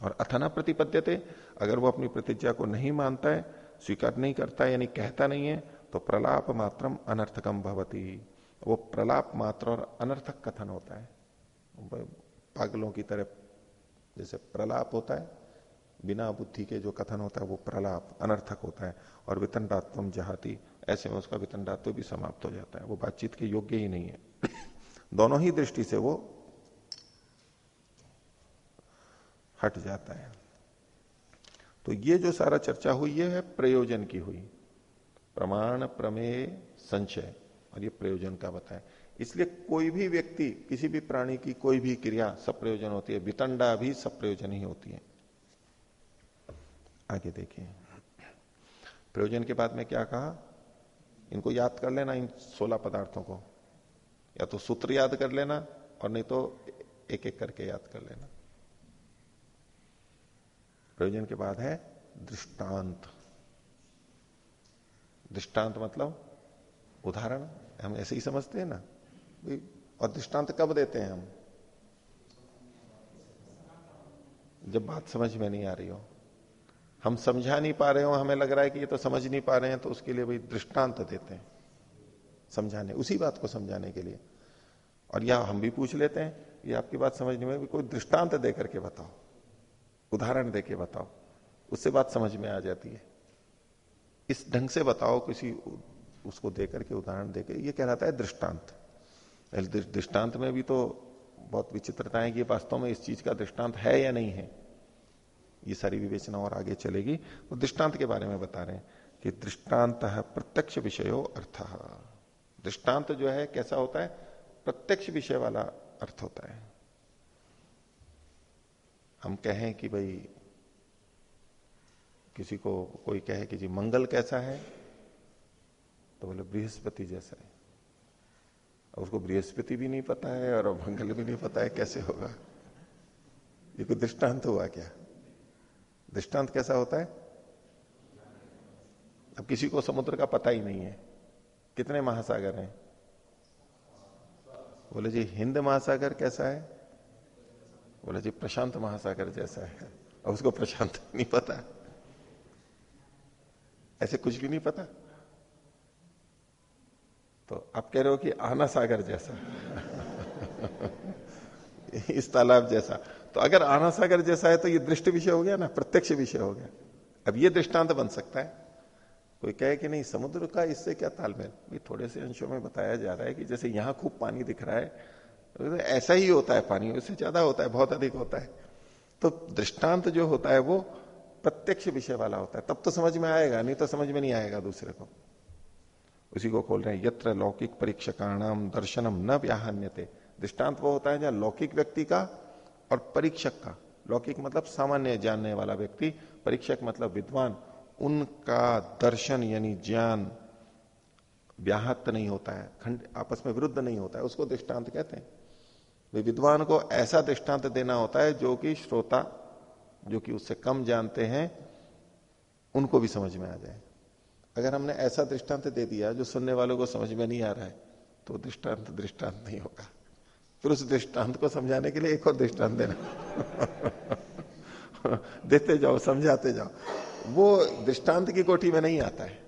और अथना प्रतिपद्यते, अगर वो अपनी प्रतिज्ञा को नहीं मानता है, स्वीकार नहीं करता यानी कहता नहीं है तो प्रलाप मात्रम अनर्थकम भवती। वो प्रलाप मात्र और अनर्थक कथन होता है। पागलों की तरह जैसे प्रलाप होता है, बिना बुद्धि के जो कथन होता है वो प्रलाप, अनर्थक होता है। और वितंडात्म जहाती ऐसे में उसका वितंडात्व भी समाप्त हो जाता है। वो बातचीत के योग्य ही नहीं है। दोनों ही दृष्टि से वो हट जाता है। तो ये जो सारा चर्चा हुई, ये है प्रयोजन की हुई। प्रमाण, प्रमेय संचय और ये प्रयोजन का बताया इसलिए कोई भी व्यक्ति, किसी भी प्राणी की कोई भी क्रिया सब प्रयोजन होती है। वितंडा भी सब प्रयोजन ही होती है। आगे देखिए। प्रयोजन के बाद में क्या कहा? इनको याद कर लेना इन सोलह पदार्थों को। या तो सूत्र याद कर लेना और नहीं तो एक एक करके याद कर लेना। प्रयोजन के बाद है दृष्टांत। दृष्टांत मतलब उदाहरण। हम ऐसे ही समझते हैं ना। और दृष्टांत कब देते हैं हम? जब बात समझ में नहीं आ रही हो। हम समझा नहीं पा रहे हो, हमें लग रहा है कि ये तो समझ नहीं पा रहे हैं तो उसके लिए भाई दृष्टांत देते हैं। समझाने, उसी बात को समझाने के लिए। और या हम भी पूछ लेते हैं, ये आपकी बात समझने में भी कोई दृष्टांत दे करके बताओ, उदाहरण दे के बताओ, उससे बात समझ में आ जाती है। इस ढंग से बताओ, किसी उसको दे करके, उदाहरण देकर ये कहलाता है दृष्टांत। दृष्टांत में भी तो बहुत विचित्रता है कि वास्तव में इस चीज़ का दृष्टांत है या नहीं है। ये सारी विवेचना और आगे चलेगी। तो दृष्टांत के बारे में बता रहे हैं कि दृष्टांत प्रत्यक्ष विषयो अर्थ। दृष्टांत जो है, कैसा होता है? प्रत्यक्ष विषय वाला अर्थ होता है। हम कहें कि भाई, किसी को कोई कहे कि जी मंगल कैसा है तो बोले बृहस्पति जैसा है। उसको बृहस्पति भी नहीं पता है और मंगल भी नहीं पता है, कैसे होगा? ये कोई दृष्टांत हुआ क्या? दृष्टांत कैसा होता है? अब किसी को समुद्र का पता ही नहीं है। कितने महासागर हैं? बोले जी, हिंद महासागर कैसा है? बोले जी, प्रशांत महासागर जैसा है। अब उसको प्रशांत नहीं पता। ऐसे कुछ भी नहीं पता। तो आप कह रहे हो कि आना सागर जैसा। इस तालाब जैसा। तो अगर आना सागर जैसा है तो ये दृष्टि विषय हो गया ना, प्रत्यक्ष विषय हो गया। अब ये दृष्टांत बन सकता है। कोई कहे कि नहीं, समुद्र का इससे क्या तालमेल? भी थोड़े से अंशों में बताया जा रहा है कि जैसे यहाँ खूब पानी दिख रहा है तो ऐसा ही होता है पानी, उससे ज़्यादा होता है, बहुत अधिक होता है। तो दृष्टांत जो होता है वो प्रत्यक्ष विषय वाला होता है। तब तो समझ में आएगा, नहीं तो समझ में नहीं आएगा दूसरे को। उसी को खोल रहे हैं, यत्र लौकिक परीक्षकाणाम दर्शनम न व्याहन्यते। दृष्टांत वो होता है जहाँ लौकिक व्यक्ति का और परीक्षक का। लौकिक मतलब सामान्य जानने वाला व्यक्ति, परीक्षक मतलब विद्वान। उनका दर्शन यानी ज्ञान व्याहत नहीं होता है, खंड आपस में विरुद्ध नहीं होता है, उसको दृष्टांत कहते हैं। विद्वान को ऐसा दृष्टांत देना होता है जो कि श्रोता, जो कि उससे कम जानते हैं, उनको भी समझ में आ जाए। अगर हमने ऐसा दृष्टांत दे दिया जो सुनने वालों को समझ में नहीं आ रहा है तो दृष्टांत दृष्टांत नहीं होगा। फिर उस दृष्टांत को समझाने के लिए एक और दृष्टांत देना। देते जाओ, समझाते जाओ। वो दृष्टांत की कोठी में नहीं आता है।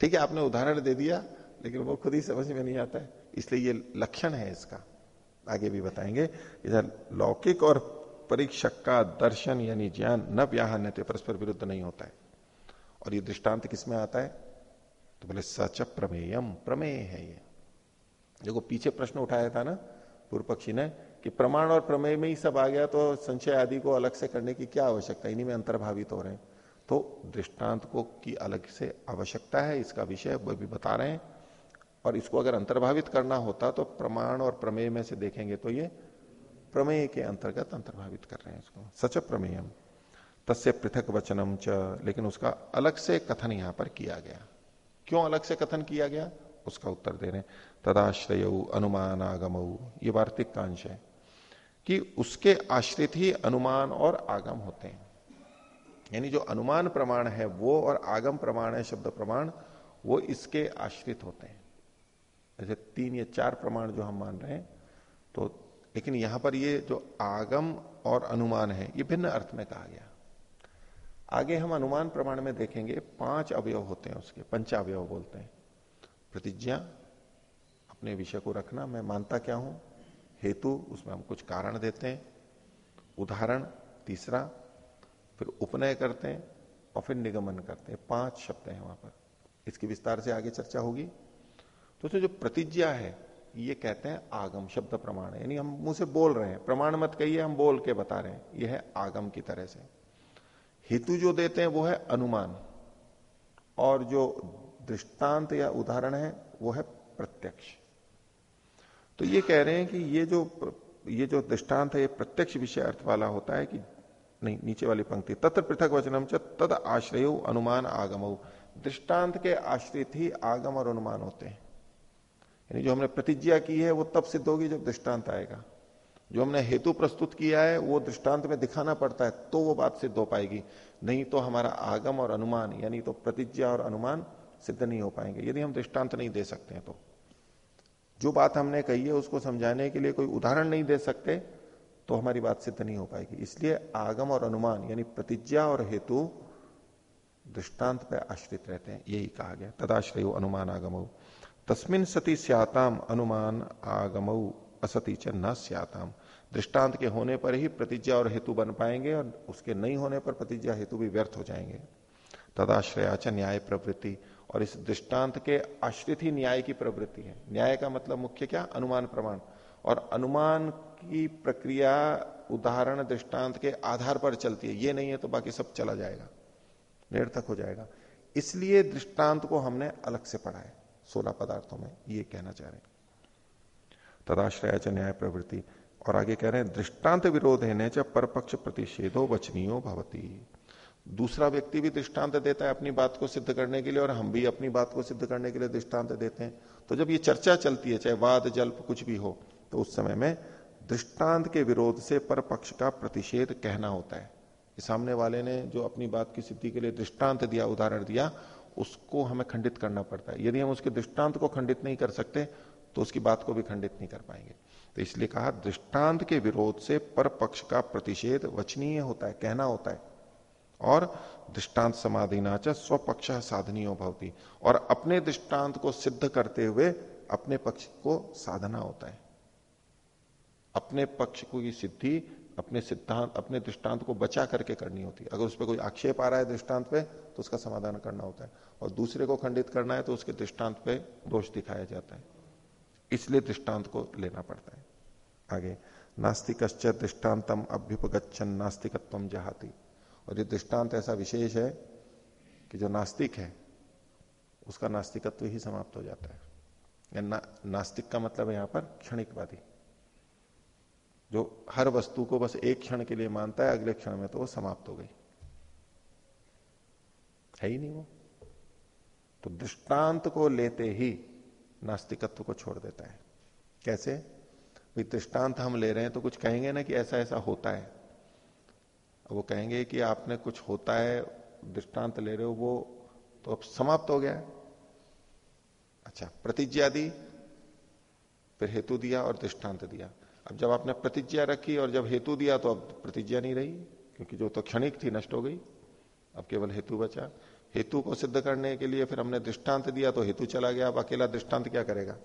ठीक है, आपने उदाहरण दे दिया, लेकिन वो खुद ही समझ में नहीं आता है। इसलिए ये लक्षण है इसका। आगे भी बताएँगे। इधर, लौकिक और परीक्षक का दर्शन यानी ज्ञान न व्याहन्य परस्पर विरुद्ध नहीं होता है। और ये दृष्टांत किसमें आता है? तो बोले, सच प्रमेयम, प्रमेय है ये। देखो, पीछे प्रश्न उठाया था ना पूर्व पक्षी ने कि प्रमाण और प्रमेय में ही सब आ गया तो संशय आदि को अलग से करने की क्या आवश्यकता? इन्हीं में अंतर्भावित हो रहे हैं। तो दृष्टांत को की अलग से आवश्यकता है, इसका विषय वो भी बता रहे हैं। और इसको अगर अंतर्भावित करना होता तो प्रमाण और प्रमेय में से देखेंगे तो ये प्रमेय के अंतर्गत अंतर्भावित कर रहे हैं इसको। सच प्रमेयम, तस्य पृथक वचनम च, लेकिन उसका अलग से कथन यहाँ पर किया गया। क्यों अलग से कथन किया गया? उसका उत्तर दे रहे तदाश्रय अनुमान आगम ये वार्तिक का अंश है कि उसके आश्रित ही अनुमान और आगम होते हैं। यानी जो अनुमान प्रमाण है, वो और आगम प्रमाण है, शब्द प्रमाण, वो इसके आश्रित होते हैं। जैसे तीन या चार प्रमाण जो हम मान रहे हैं तो लेकिन यहाँ पर ये जो आगम और अनुमान है, ये भिन्न अर्थ में कहा गया। आगे हम अनुमान प्रमाण में देखेंगे, पाँच अवयव होते हैं उसके, पंचावयव बोलते हैं। प्रतिज्ञा, अपने विषय को रखना, मैं मानता क्या हूँ? हेतु, उसमें हम कुछ कारण देते हैं। उदाहरण, तीसरा, फिर उपनय करते हैं और फिर निगमन करते हैं। पाँच शब्द हैं वहाँ पर। इसकी विस्तार से आगे चर्चा होगी। तो जो प्रतिज्ञा है, ये कहते हैं आगम शब्द प्रमाण। यानी हम मुँह से बोल रहे हैं। प्रमाण मत कहिए, हम बोल के बता रहे हैं। यह है आगम की तरह से। हेतु जो देते हैं, वो है अनुमान। और जो दृष्टांत या उदाहरण है, वो है प्रत्यक्ष। तो ये कह रहे हैं कि ये जो ये जो दृष्टांत है, ये प्रत्यक्ष विषय अर्थ वाला होता है कि नहीं, नीचे वाली पंक्ति, तत्र पृथक वचनम तद आश्रय अनुमान आगम। दृष्टांत के आश्रित ही आगम और अनुमान होते हैं। यानी जो हमने प्रतिज्ञा की है, वो तब सिद्ध होगी जब दृष्टांत आएगा। जो हमने हेतु प्रस्तुत किया है, वो दृष्टांत में दिखाना पड़ता है तो वो बात सिद्ध हो पाएगी। नहीं तो हमारा आगम और अनुमान, यानी तो प्रतिज्ञा और अनुमान सिद्ध नहीं हो पाएँगे। यदि हम दृष्टांत नहीं दे सकते हैं तो। जो बात हमने कही है, उसको समझाने के लिए कोई उदाहरण नहीं दे सकते तो हमारी बात सिद्ध नहीं हो पाएगी। इसलिए आगम और अनुमान, यानी प्रतिज्ञा और हेतु दृष्टांत पर आश्रित रहते हैं। यही कहा गया। तदाश्रय अनुमान आगम। तस्मिन सती स्याताम अनुमान आगम। असती च न स्याताम। दृष्टांत के होने पर ही प्रतिज्ञा और हेतु बन पाएँगे और उसके नहीं होने पर प्रतिज्ञा, हेतु भी व्यर्थ हो जाएँगे। तदाश्रयाच न्याय प्रवृत्ति। और इस दृष्टांत के आश्रित ही न्याय की प्रवृत्ति है। न्याय का मतलब मुख्य क्या? अनुमान प्रमाण। और अनुमान की प्रक्रिया उदाहरण दृष्टांत के आधार पर चलती है। ये नहीं है तो बाकी सब चला जाएगा। निर्थक हो जाएगा। इसलिए दृष्टांत को हमने अलग से पढ़ा है। सोलह पदार्थों में ये कहना चाह रहे हैं। तदाश्रया न्याय प्रवृत्ति। और आगे कह रहे हैं, दृष्टांत विरोध है च परपक्ष प्रतिषेधो वचनीयो भवती। दूसरा व्यक्ति भी दृष्टांत देता है अपनी बात को सिद्ध करने के लिए और हम भी अपनी बात को सिद्ध करने के लिए दृष्टांत देते हैं। तो जब ये चर्चा चलती है, चाहे वाद, जल्प, कुछ भी हो तो उस समय में दृष्टांत के विरोध से पर पक्ष का प्रतिषेध कहना होता है। कि सामने वाले ने जो अपनी बात की सिद्धि के लिए दृष्टांत दिया, उदाहरण दिया, उसको हमें खंडित करना पड़ता है। यदि हम उसके दृष्टांत को खंडित नहीं कर सकते तो उसकी बात को भी खंडित नहीं कर पाएँगे। तो इसलिए कहा, दृष्टांत के विरोध से पर पक्ष का प्रतिषेध वचनीय होता है, कहना होता है। और दृष्टांत समाधिनाच स्वपक्ष साधनीय भवती। और अपने दृष्टांत को सिद्ध करते हुए अपने पक्ष को साधना होता है। अपने पक्ष को की सिद्धि, अपने सिद्धांत, अपने दृष्टांत को बचा करके करनी होती है। अगर उस पर कोई आक्षेप आ रहा है दृष्टांत पे तो उसका समाधान करना होता है। और दूसरे को खंडित करना है तो उसके दृष्टांत पे दोष दिखाया जाता है। इसलिए दृष्टांत को लेना पड़ता है। आगे नास्तिक दृष्टान्तम अभ्युपगछन नास्तिकत्व जहाती। और ये दृष्टांत ऐसा विशेष है कि जो नास्तिक है उसका नास्तिकत्व ही समाप्त हो जाता है। या ना, नास्तिक का मतलब है यहाँ पर क्षणिकवादी। जो हर वस्तु को बस एक क्षण के लिए मानता है अगले क्षण में तो वो समाप्त हो गई। है ही नहीं वो। तो दृष्टांत को लेते ही नास्तिकत्व को छोड़ देता है। कैसे? भाई दृष्टांत हम ले रहे हैं तो कुछ कहेंगे ना कि ऐसा ऐसा होता है। वो कहेंगे कि आपने कुछ होता है, दृष्टांत ले रहे हो, वो तो अब समाप्त हो गया। अच्छा प्रतिज्ञा दी, फिर हेतु दिया और दृष्टांत दिया। अब जब आपने प्रतिज्ञा रखी और जब हेतु दिया तो अब प्रतिज्ञा नहीं रही, क्योंकि जो तो क्षणिक थी, नष्ट हो गई। अब केवल हेतु बचा। हेतु को सिद्ध करने के लिए फिर हमने दृष्टांत दिया तो हेतु चला गया। अब अकेला दृष्टांत क्या करेगा?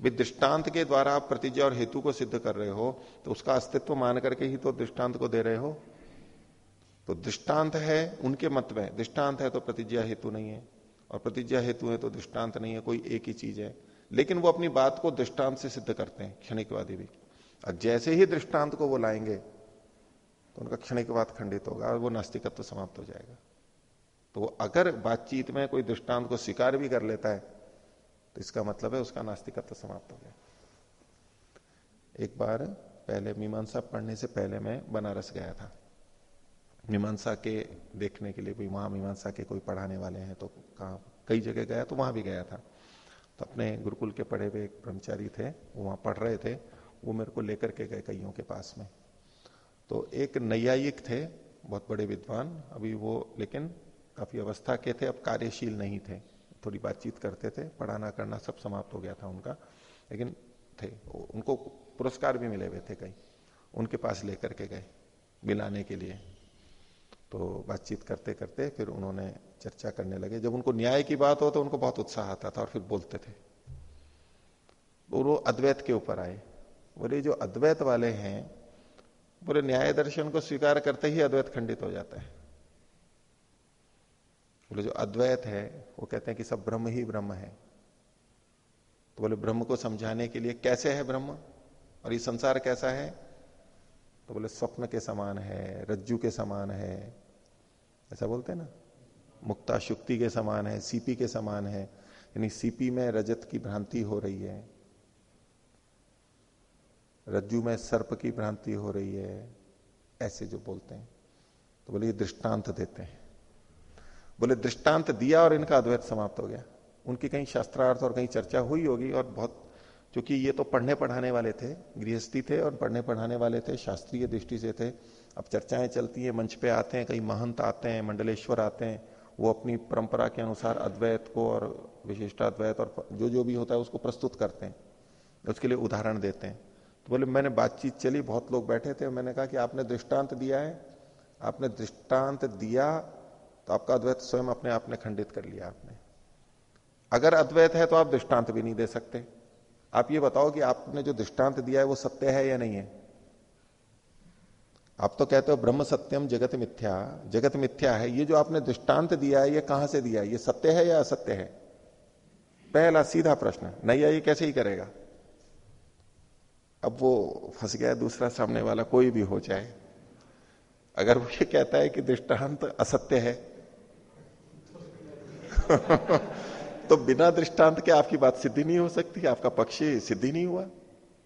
दृष्टांत के द्वारा आप प्रतिज्ञा और हेतु को सिद्ध कर रहे हो तो उसका अस्तित्व मान करके ही तो दृष्टांत को दे रहे हो। तो दृष्टांत है उनके मत में, दृष्टांत है तो प्रतिज्ञा हेतु नहीं है, और प्रतिज्ञा हेतु है तो दृष्टांत नहीं है, कोई एक ही चीज़ है। लेकिन वो अपनी बात को दृष्टांत से सिद्ध करते हैं, क्षणिकवादी भी। और जैसे ही दृष्टांत को वो लाएँगे तो उनका क्षणिकवाद खंडित होगा और वो नास्तिकत्व समाप्त हो जाएगा। तो अगर बातचीत में कोई दृष्टांत को स्वीकार भी कर लेता है तो इसका मतलब है उसका नास्तिकत्व समाप्त हो गया। एक बार पहले मीमांसा पढ़ने से पहले मैं बनारस गया था। मीमांसा के देखने के लिए कोई वहाँ मीमांसा के कोई पढ़ाने वाले हैं तो कहा, कई जगह गया तो वहाँ भी गया था। तो अपने गुरुकुल के पढ़े हुए एक ब्रह्मचारी थे, वो वहाँ पढ़ रहे थे, वो मेरे को लेकर के गए कईयों के पास में। तो एक नैयायिक थे, बहुत बड़े विद्वान, अभी वो, लेकिन काफ़ी अवस्था के थे, अब कार्यशील नहीं थे। थोड़ी बातचीत करते थे, पढ़ाना करना सब समाप्त हो गया था उनका, लेकिन थे उनको पुरस्कार भी मिले हुए थे कई उनके पास लेकर के गए, मिलाने के लिए। तो बातचीत करते करते फिर उन्होंने चर्चा करने लगे। जब उनको न्याय की बात हो तो उनको बहुत उत्साह आता था और फिर बोलते थे। वो अद्वैत के ऊपर आए। बोले जो अद्वैत वाले हैं, बोले न्याय दर्शन को स्वीकार करते ही अद्वैत खंडित हो जाता है। बोले, जो अद्वैत है, वो कहते हैं कि सब ब्रह्म ही ब्रह्म है। तो बोले, ब्रह्म को समझाने के लिए कैसे है ब्रह्म? और ये संसार कैसा है? तो बोले, स्वप्न के समान है, रज्जु के समान है। ऐसा बोलते हैं ना? मुक्ता शुक्ति के समान है, सीपी के समान है। यानी सीपी में रजत की भ्रांति हो रही है। रज्जु में सर्प की भ्रांति हो रही है। ऐसे जो बोलते हैं। तो बोले, ये दृष्टांत देते हैं। बोले, दृष्टांत दिया और इनका अद्वैत समाप्त हो गया। उनकी कहीं शास्त्रार्थ और कहीं चर्चा हुई होगी और बहुत, क्योंकि ये तो पढ़ने पढ़ाने वाले थे, गृहस्थी थे और पढ़ने पढ़ाने वाले थे, शास्त्रीय दृष्टि से थे। अब चर्चाएँ चलती हैं, मंच पे आते हैं कई महंत आते हैं, मंडलेश्वर आते हैं, वो अपनी परंपरा के अनुसार अद्वैत को और विशिष्टाद्वैत और जो जो भी होता है उसको प्रस्तुत करते हैं, उसके लिए उदाहरण देते हैं। तो बोले, मैंने बातचीत चली, बहुत लोग बैठे थे, मैंने कहा कि आपने दृष्टांत दिया है, आपने दृष्टांत दिया तो आपका अद्वैत स्वयं अपने आप ने खंडित कर लिया आपने। अगर अद्वैत है तो आप दृष्टांत भी नहीं दे सकते। आप ये बताओ कि आपने जो दृष्टांत दिया है वो सत्य है या नहीं है? आप तो कहते हो ब्रह्म सत्यम, जगत मिथ्या। जगत मिथ्या है। ये जो आपने दृष्टांत दिया है, ये कहाँ से दिया है? ये सत्य है या असत्य है? पहला सीधा प्रश्न नहीं, ये कैसे ही करेगा? अब वो फंस गया दूसरा सामने वाला, कोई भी हो जाए। अगर वो ये कहता है कि दृष्टांत असत्य है तो बिना दृष्टांत के आपकी बात सिद्धि नहीं हो सकती, आपका पक्ष सिद्धि नहीं हुआ।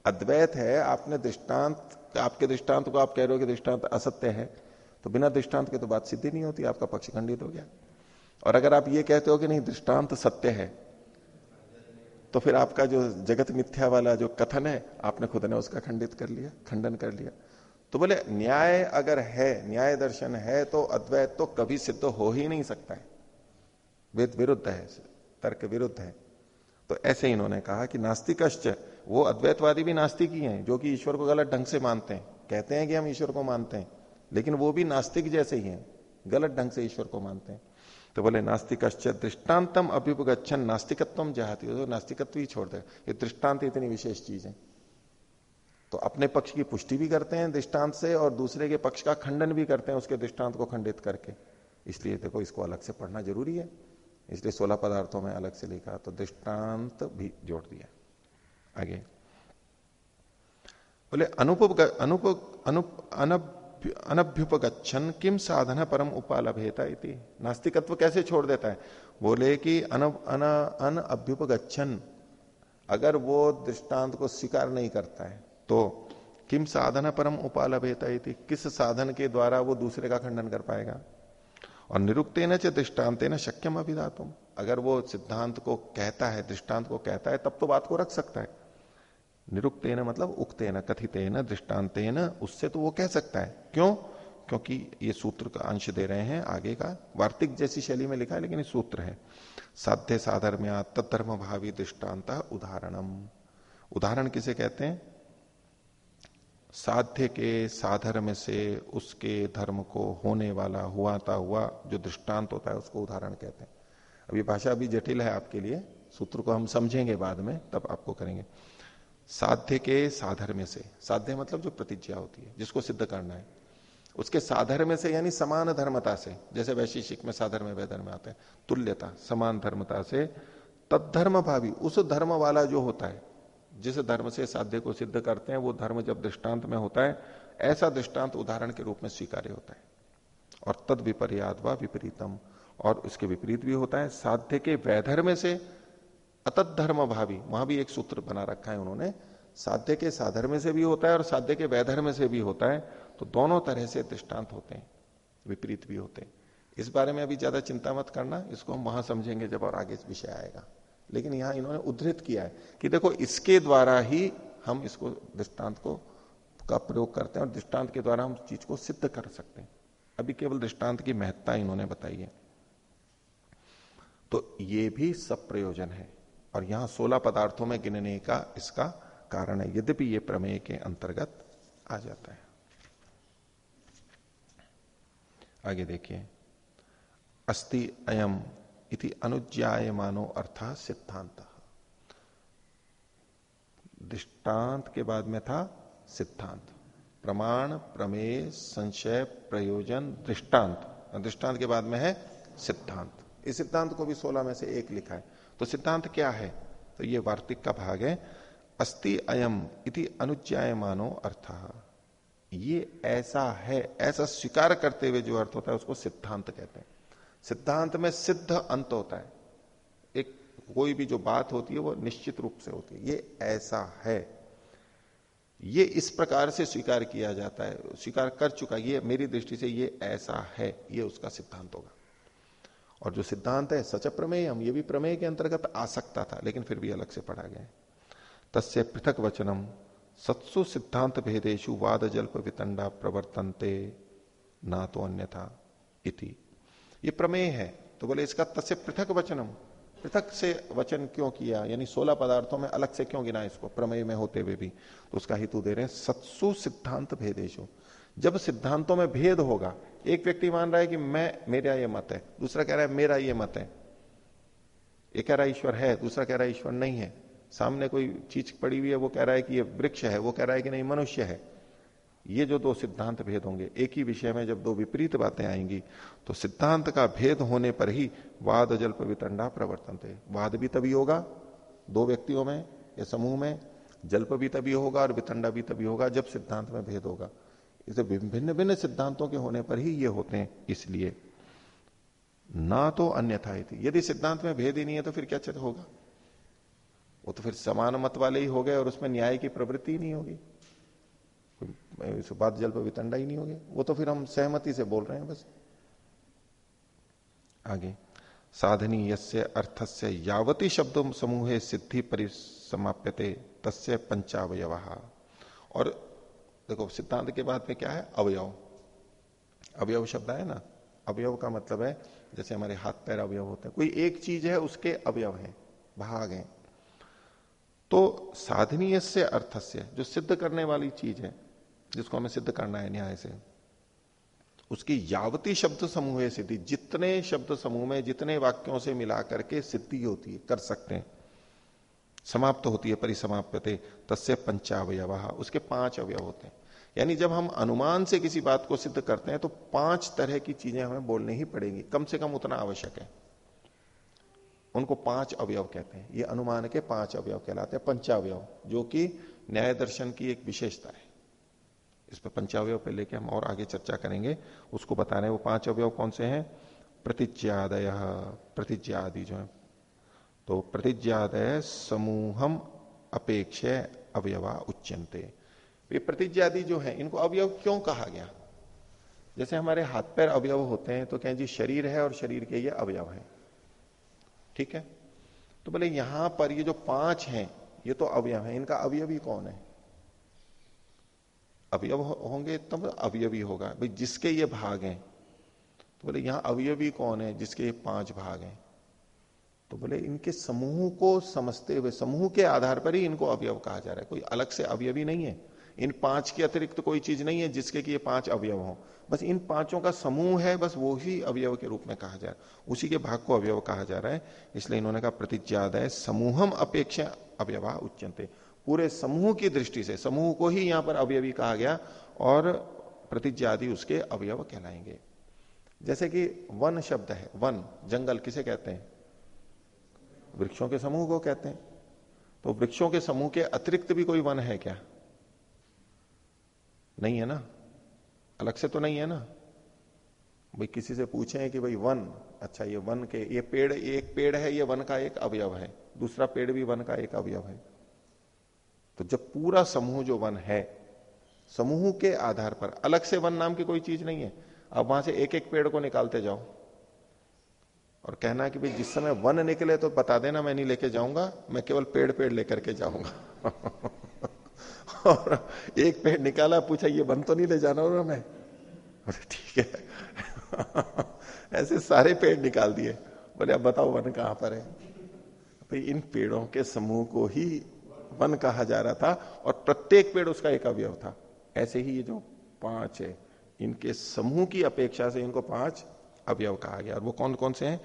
अद्वैत है, आपने दृष्टांत, आपके दृष्टांत को आप कह रहे हो कि दृष्टांत असत्य है तो बिना दृष्टांत के तो बात सिद्धि नहीं होती, आपका पक्ष खंडित हो गया। और अगर आप ये कहते हो कि नहीं, दृष्टांत सत्य है तो फिर आपका जो जगत मिथ्या वाला जो कथन है, आपने खुद ने उसका खंडित कर लिया, खंडन कर लिया। तो बोले, न्याय अगर है, न्याय दर्शन है तो अद्वैत तो कभी सिद्ध हो ही नहीं सकता है। वेद विरुद्ध है, तर्क विरुद्ध है। तो ऐसे इन्होंने कहा कि नास्तिकश्च, वो अद्वैतवादी भी नास्तिक ही हैं, जो कि ईश्वर को गलत ढंग से मानते हैं। कहते हैं कि हम ईश्वर को मानते हैं, लेकिन वो भी नास्तिक जैसे ही हैं, गलत ढंग से ईश्वर को मानते हैं। तो बोले, नास्तिकश्च दृष्टान्तम अभ्युपगछन नास्तिकत्व जहाती। तो नास्तिकत्व ही छोड़ दे, ये दृष्टांत इतनी विशेष चीज़ है। तो अपने पक्ष की पुष्टि भी करते हैं दृष्टांत से, और दूसरे के पक्ष का खंडन भी करते हैं, उसके दृष्टांत को खंडित करके। इसलिए देखो, इसको अलग से पढ़ना ज़रूरी है। इसलिए सोलह पदार्थों में अलग से लिखा तो दृष्टांत भी जोड़ दिया। आगे। बोले अनुप अनुप अनुप अनभ्युपगछन किम साधना परम उपालभेता इति। नास्तिकत्व कैसे छोड़ देता है? बोले कि अन अन अभ्युपगछन अगर वो दृष्टांत को स्वीकार नहीं करता है तो किम साधना परम उपालभेता इति, किस साधन के द्वारा वो दूसरे का खंडन कर पाएगा? और निरुक्ते न दृष्टांत न शक्यम अभिधातुम अगर वो सिद्धांत को कहता है, दृष्टांत को कहता है, तब तो बात को रख सकता है। निरुक्तेन मतलब उक्तेन, कथितेन, दृष्टान्तेन, उससे तो वो कह सकता है। क्यों? क्योंकि ये सूत्र का अंश दे रहे हैं, आगे का। वार्तिक जैसी शैली में लिखा है, लेकिन ये सूत्र है। साध्य साधर्म्या तत्धर्म भावी दृष्टांत उदाहरणम। उदाहरण किसे कहते हैं? साध्य के साधर्म से उसके धर्म को होने वाला हुआता हुआ जो दृष्टांत होता है उसको उदाहरण कहते हैं। अभी भाषा अभी जटिल है आपके लिए, सूत्र को हम समझेंगे बाद में, तब आपको करेंगे। साध्य के साधर्म्य से, साध्य मतलब जो प्रतिज्ञा होती है, जिसको सिद्ध करना है। उसके साधर्म्य से यानी समान धर्मता से, जैसे वैशिषिक में साधर्म वैधर्म आते हैं, तुल्यता, समान धर्मता से तद धर्म भावी उस धर्म वाला जो होता है जिस धर्म से साध्य को सिद्ध करते हैं, वो धर्म जब दृष्टांत में होता है, ऐसा दृष्टांत उदाहरण के रूप में स्वीकार्य होता है। और तद विपर्याद व विपरीतम। और उसके विपरीत भी होता है, साध्य के वैधर्म से अतत धर्म भावी वहाँ भी एक सूत्र बना रखा है उन्होंने, साध्य के साधर्म से भी होता है और साध्य के वैधर्म से भी होता है तो दोनों तरह से दृष्टांत होते हैं, विपरीत भी होते हैं। इस बारे में अभी ज़्यादा चिंता मत करना, इसको हम वहाँ समझेंगे जब और आगे विषय आएगा। लेकिन यहाँ इन्होंने उद्धृत किया है कि देखो, इसके द्वारा ही हम इसको दृष्टांत को, का प्रयोग करते हैं और दृष्टांत के द्वारा हम चीज़ को सिद्ध कर सकते हैं। अभी केवल दृष्टांत की महत्ता इन्होंने बताई है। तो ये भी सब प्रयोजन है। और यहाँ सोलह पदार्थों में गिनने का इसका कारण है। यद्यपि ये प्रमेय के अंतर्गत आ जाता है। आगे देखिए। अस्ति अयम इति अनुज्ञाय मानो अर्थ सिद्धांत। दृष्टांत के बाद में था सिद्धांत। प्रमाण, प्रमेय, संशय, प्रयोजन, दृष्टांत। दृष्टांत के बाद में है सिद्धांत। इस सिद्धांत को भी सोलह में से एक लिखा है। तो सिद्धांत क्या है? तो ये वार्तिक का भाग है। अस्ति अयम इति अनुज्ञाय मानो अर्थ। ये ऐसा है, ऐसा स्वीकार करते हुए जो अर्थ होता है उसको सिद्धांत कहते हैं। सिद्धांत में सिद्ध अंत होता है। एक कोई भी जो बात होती है, वो निश्चित रूप से होती है। ये ऐसा है। ये इस प्रकार से स्वीकार किया जाता है। स्वीकार कर चुका ये मेरी दृष्टि से ये ऐसा है। ये उसका सिद्धांत होगा। और जो सिद्धांत है, सच प्रमेय, हम ये भी प्रमेय के अंतर्गत आ सकता था, लेकिन फिर भी अलग से पढ़ा गया तस्य पृथक वचनम, सत्सु सिद्धांत भेदेशु वाद जल्प वितंडा प्रवर्तनते ना तो अन्यथा इति। ये प्रमेय है। तो बोले, इसका तस्य पृथक वचनम। पृथक से वचन क्यों किया? यानी सोलह पदार्थों में अलग से क्यों गिना इसको? प्रमेय में होते हुए भी। तो उसका हेतु दे रहे हैं, सत्सु सिद्धांत भेदेशु जब सिद्धांतों में भेद होगा, एक व्यक्ति मान रहा है कि मैं, मेरा ये मत है, दूसरा कह रहा है, मेरा ये मत है। एक कह रहा है, ईश्वर है, दूसरा कह रहा है, ईश्वर नहीं है। सामने कोई चीज़ पड़ी हुई है, वो कह रहा है कि ये वृक्ष है, वो कह रहा है कि नहीं, मनुष्य है। ये जो दो सिद्धांत भेद होंगे, एक ही विषय में जब दो विपरीत बातें आएँगी तो सिद्धांत का भेद होने पर ही वाद, जल्प, वितंडा प्रवर्तन थे। वाद भी तभी होगा दो व्यक्तियों में या समूह में, जल्प भी तभी होगा और वितंडा भी तभी होगा जब सिद्धांत में भेद होगा। इसे भिन्न भिन्न सिद्धांतों के होने पर ही ये होते हैं, इसलिए। ना तो अन्यथा थी। यदि सिद्धांत में भेद ही नहीं है तो फिर क्या होगा? वो तो फिर समान मत वाले ही हो गए और उसमें न्याय की प्रवृत्ति ही नहीं होगी। बात जल पर वितंडा ही नहीं होगी वो तो फिर हम सहमति से बोल रहे हैं बस। आगे। साधनी यस्य अर्थस्य यावती शब्द समूह सिद्धि परिसमाप्यते तस्य पंचावय और देखो, सिद्धांत के बाद में क्या है? अवयव। अवयव शब्द है ना? अवयव का मतलब है, जैसे हमारे हाथ पैर अवयव होते हैं। कोई एक चीज़ है, उसके अवयव है, भाग है। तो साधनीय से अर्थस्य, जो सिद्ध करने वाली चीज़ है जिसको हमें सिद्ध करना है न्याय से। उसकी यावती शब्द समूह है सिद्धि। जितने शब्द समूह में, जितने वाक्यों से मिला करके सिद्धि होती है, कर सकते हैं। समाप्त होती है, परिसमाप्यते। तस्य पंचावयव। उसके पाँच अवयव होते हैं। यानी जब हम अनुमान से किसी बात को सिद्ध करते हैं तो पाँच तरह की चीज़ें हमें बोलनी ही पड़ेगी। कम से कम उतना आवश्यक है। उनको पाँच अवयव कहते हैं। ये अनुमान के पाँच अवयव कहलाते हैं। पंचावयव, जो कि न्याय दर्शन की एक विशेषता है। इस पर पंचावय पे लेके हम और आगे चर्चा करेंगे। उसको बता रहे हैं वो पाँच अवयव कौन से हैं? प्रतिज्ञादय, प्रतिज्ञादि जो है। तो प्रतिज्ञादय समूहम अपेक्ष अवयवा उच्चनते प्रतिज्ञादि जो है, इनको अवयव क्यों कहा गया? जैसे हमारे हाथ पैर अवयव होते हैं तो कहें जी शरीर है और शरीर के ये अवयव है। ठीक है? तो बोले, यहाँ पर ये जो पाँच हैं, ये तो अवयव है, इनका अवयवी कौन है? अवयव होंगे, तब अवयवी होगा। भाई, जिसके ये भाग हैं तो बोले, यहाँ अवयवी कौन है, जिसके ये पाँच भाग हैं? तो बोले, इनके समूह को समझते हुए, समूह के आधार पर ही इनको अवयव कहा जा रहा है। कोई अलग से अवयवी नहीं है। इन पाँच के अतिरिक्त तो कोई चीज़ नहीं है जिसके कि ये पाँच अवयव हो। बस इन पाँचों का समूह है, बस वो ही अवयव के रूप में कहा जा रहा है। उसी के भाग को अवयव कहा जा रहा है। इसलिए इन्होंने कहा प्रतिज्ञाद है समूहम अपेक्षा अवयवा उच्चनते पूरे समूह की दृष्टि से, समूह को ही यहाँ पर अवयवी कहा गया और प्रतिज्ञादि उसके अवयव कहलाएँगे। जैसे कि वन शब्द है, वन, जंगल किसे कहते हैं? वृक्षों के समूह को कहते हैं। तो वृक्षों के समूह के अतिरिक्त भी कोई वन है क्या? नहीं है ना? अलग से तो नहीं है ना? भाई किसी से पूछे कि भाई वन अच्छा ये वन के, ये पेड़, एक पेड़ है, ये वन का एक अवयव है, दूसरा पेड़ भी वन का एक अवयव है। तो जब पूरा समूह जो वन है, समूह के आधार पर, अलग से वन नाम की कोई चीज़ नहीं है अब वहाँ से एक एक पेड़ को निकालते जाओ और कहना कि भाई जिस समय वन निकले तो बता देना मैं नहीं लेके जाऊँगा, मैं केवल पेड़ पेड़ लेकर के जाऊँगा। और एक पेड़ निकाला, पूछा, ये वन तो नहीं ले जाना होगा मैं अरे ठीक है। ऐसे सारे पेड़ निकाल दिए। बोले, अब बताओ वन कहाँ पर है? भाई, इन पेड़ों के समूह को ही वन कहा जा रहा था और प्रत्येक पेड़ उसका एक अवयव था। ऐसे ही ये जो पाँच है इनके समूह की अपेक्षा से इनको पाँच अवयव कहा गया। और वो कौन कौन से हैं?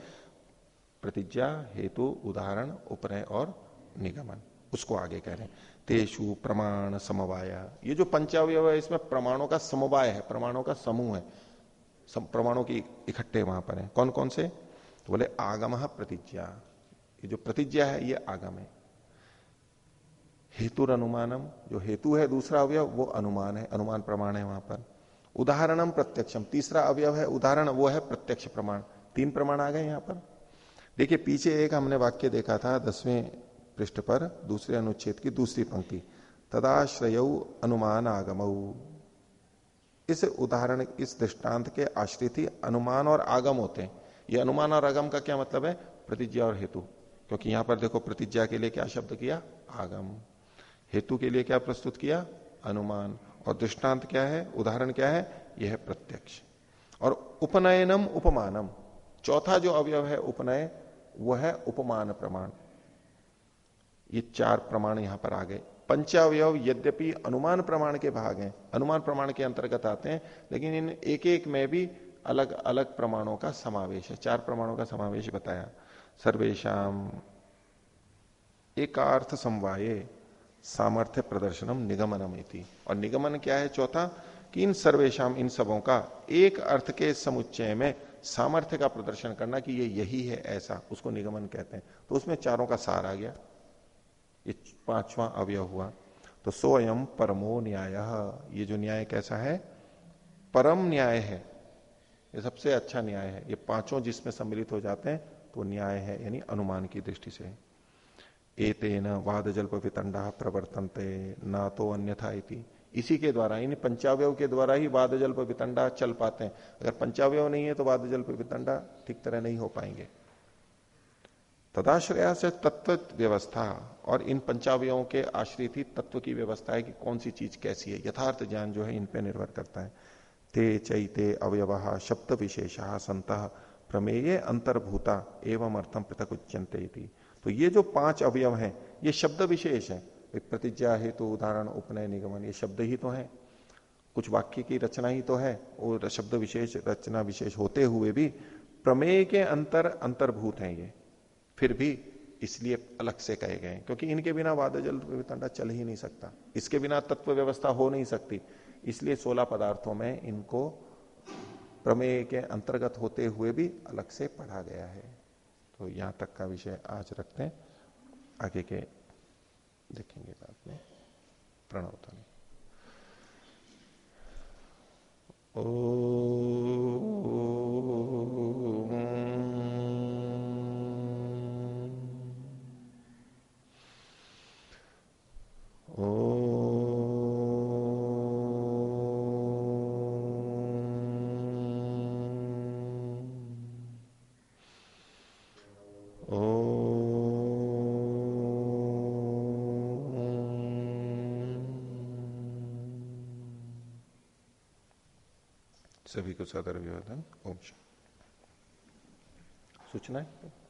प्रतिज्ञा हेतु उदाहरण उपनय और निगमन। उसको आगे कह रहे हैं। तेषु प्रमाण समवाय। ये जो पंचावय है इसमें प्रमाणों का समवाय है प्रमाणों का समूह है। सम, प्रमाणों की इकट्ठे वहाँ पर है। कौन कौन से? तो बोले आगम प्रतिज्ञा। ये जो प्रतिज्ञा है ये आगम है। हेतुर अनुमानम, जो हेतु है दूसरा अवयव, वो अनुमान है, अनुमान प्रमाण है वहाँ पर। उदाहरणम प्रत्यक्षम, तीसरा अवयव है उदाहरण, वो है प्रत्यक्ष प्रमाण। तीन प्रमाण आ गए यहाँ पर। देखिए, पीछे एक हमने वाक्य देखा था दसवें पृष्ठ पर, दूसरे अनुच्छेद की दूसरी पंक्ति। तदाश्रय अनुमान आगम इस उदाहरण, इस दृष्टांत के आश्रित ही अनुमान और आगम होते हैं। ये अनुमान और आगम का क्या मतलब है? प्रतिज्ञा और हेतु। क्योंकि यहाँ पर देखो, प्रतिज्ञा के लिए क्या शब्द किया? आगम। हेतु के लिए क्या प्रस्तुत किया? अनुमान। और दृष्टांत क्या है? उदाहरण क्या है? यह है प्रत्यक्ष। और उपनयनम उपमानम। चौथा जो अवयव है उपनय वो है उपमान प्रमाण। ये चार प्रमाण यहाँ पर आ गए। पंचावयव यद्यपि अनुमान प्रमाण के भाग हैं। अनुमान प्रमाण के अंतर्गत आते हैं, लेकिन इन एक एक में भी अलग अलग प्रमाणों का समावेश है। चार प्रमाणों का समावेश बताया। सर्वेशम एकार्थ समवाये। सामर्थ्य प्रदर्शनम निगमनम इति। और निगमन क्या है चौथा? कि इन सर्वेशम इन सबों का एक अर्थ के समुच्चय में सामर्थ्य का प्रदर्शन करना कि ये यही है ऐसा, उसको निगमन कहते हैं। तो उसमें चारों का सार आ गया। ये पांचवा अवयव हुआ। तो सोयम परमो न्याय। ये जो न्याय कैसा है? परम न्याय है। ये सबसे अच्छा न्याय है। ये पाँचों जिसमें सम्मिलित हो जाते हैं तो न्याय है, यानी अनुमान की दृष्टि से। एतेन वाद जल्प वितंडा प्रवर्तनते न तो अन्यथा इति। इसी के द्वारा इन पंचावय के द्वारा ही वाद जल्प वितंडा चल पाते हैं। अगर पंचावय नहीं है तो वाद जल्प वितंडा ठीक तरह नहीं हो पाएँगे। तदाश्रया से तत्व व्यवस्था और इन पंचावयों के आश्रित ही तत्व की व्यवस्था है कि कौन सी चीज़ कैसी है। यथार्थ ज्ञान जो है इन पे निर्भर करता है। ते चैते अवयव शब्द विशेष संत प्रमेय अंतर्भूता एवं अर्थम पृथक उच्चनते तो ये जो पाँच अवयव हैं, ये शब्द विशेष है। प्रतिज्ञा हेतु तो उदाहरण उपनय निगमन, ये शब्द ही तो है। कुछ वाक्य की रचना ही तो है, और शब्द विशेष, रचना विशेष होते हुए भी प्रमेय के अंतर, अंतर्भूत हैं ये। फिर भी इसलिए अलग से कहे गए क्योंकि इनके बिना वादजल वितंडा चल ही नहीं सकता। इसके बिना तत्व व्यवस्था हो नहीं सकती। इसलिए सोलह पदार्थों में इनको प्रमेय के अंतर्गत होते हुए भी अलग से पढ़ा गया है। तो यहाँ तक का विषय आज रखते हैं आगे के देखेंगे बाद में प्रणव ओ सभी सदर विवर्धन ओम सूचना है?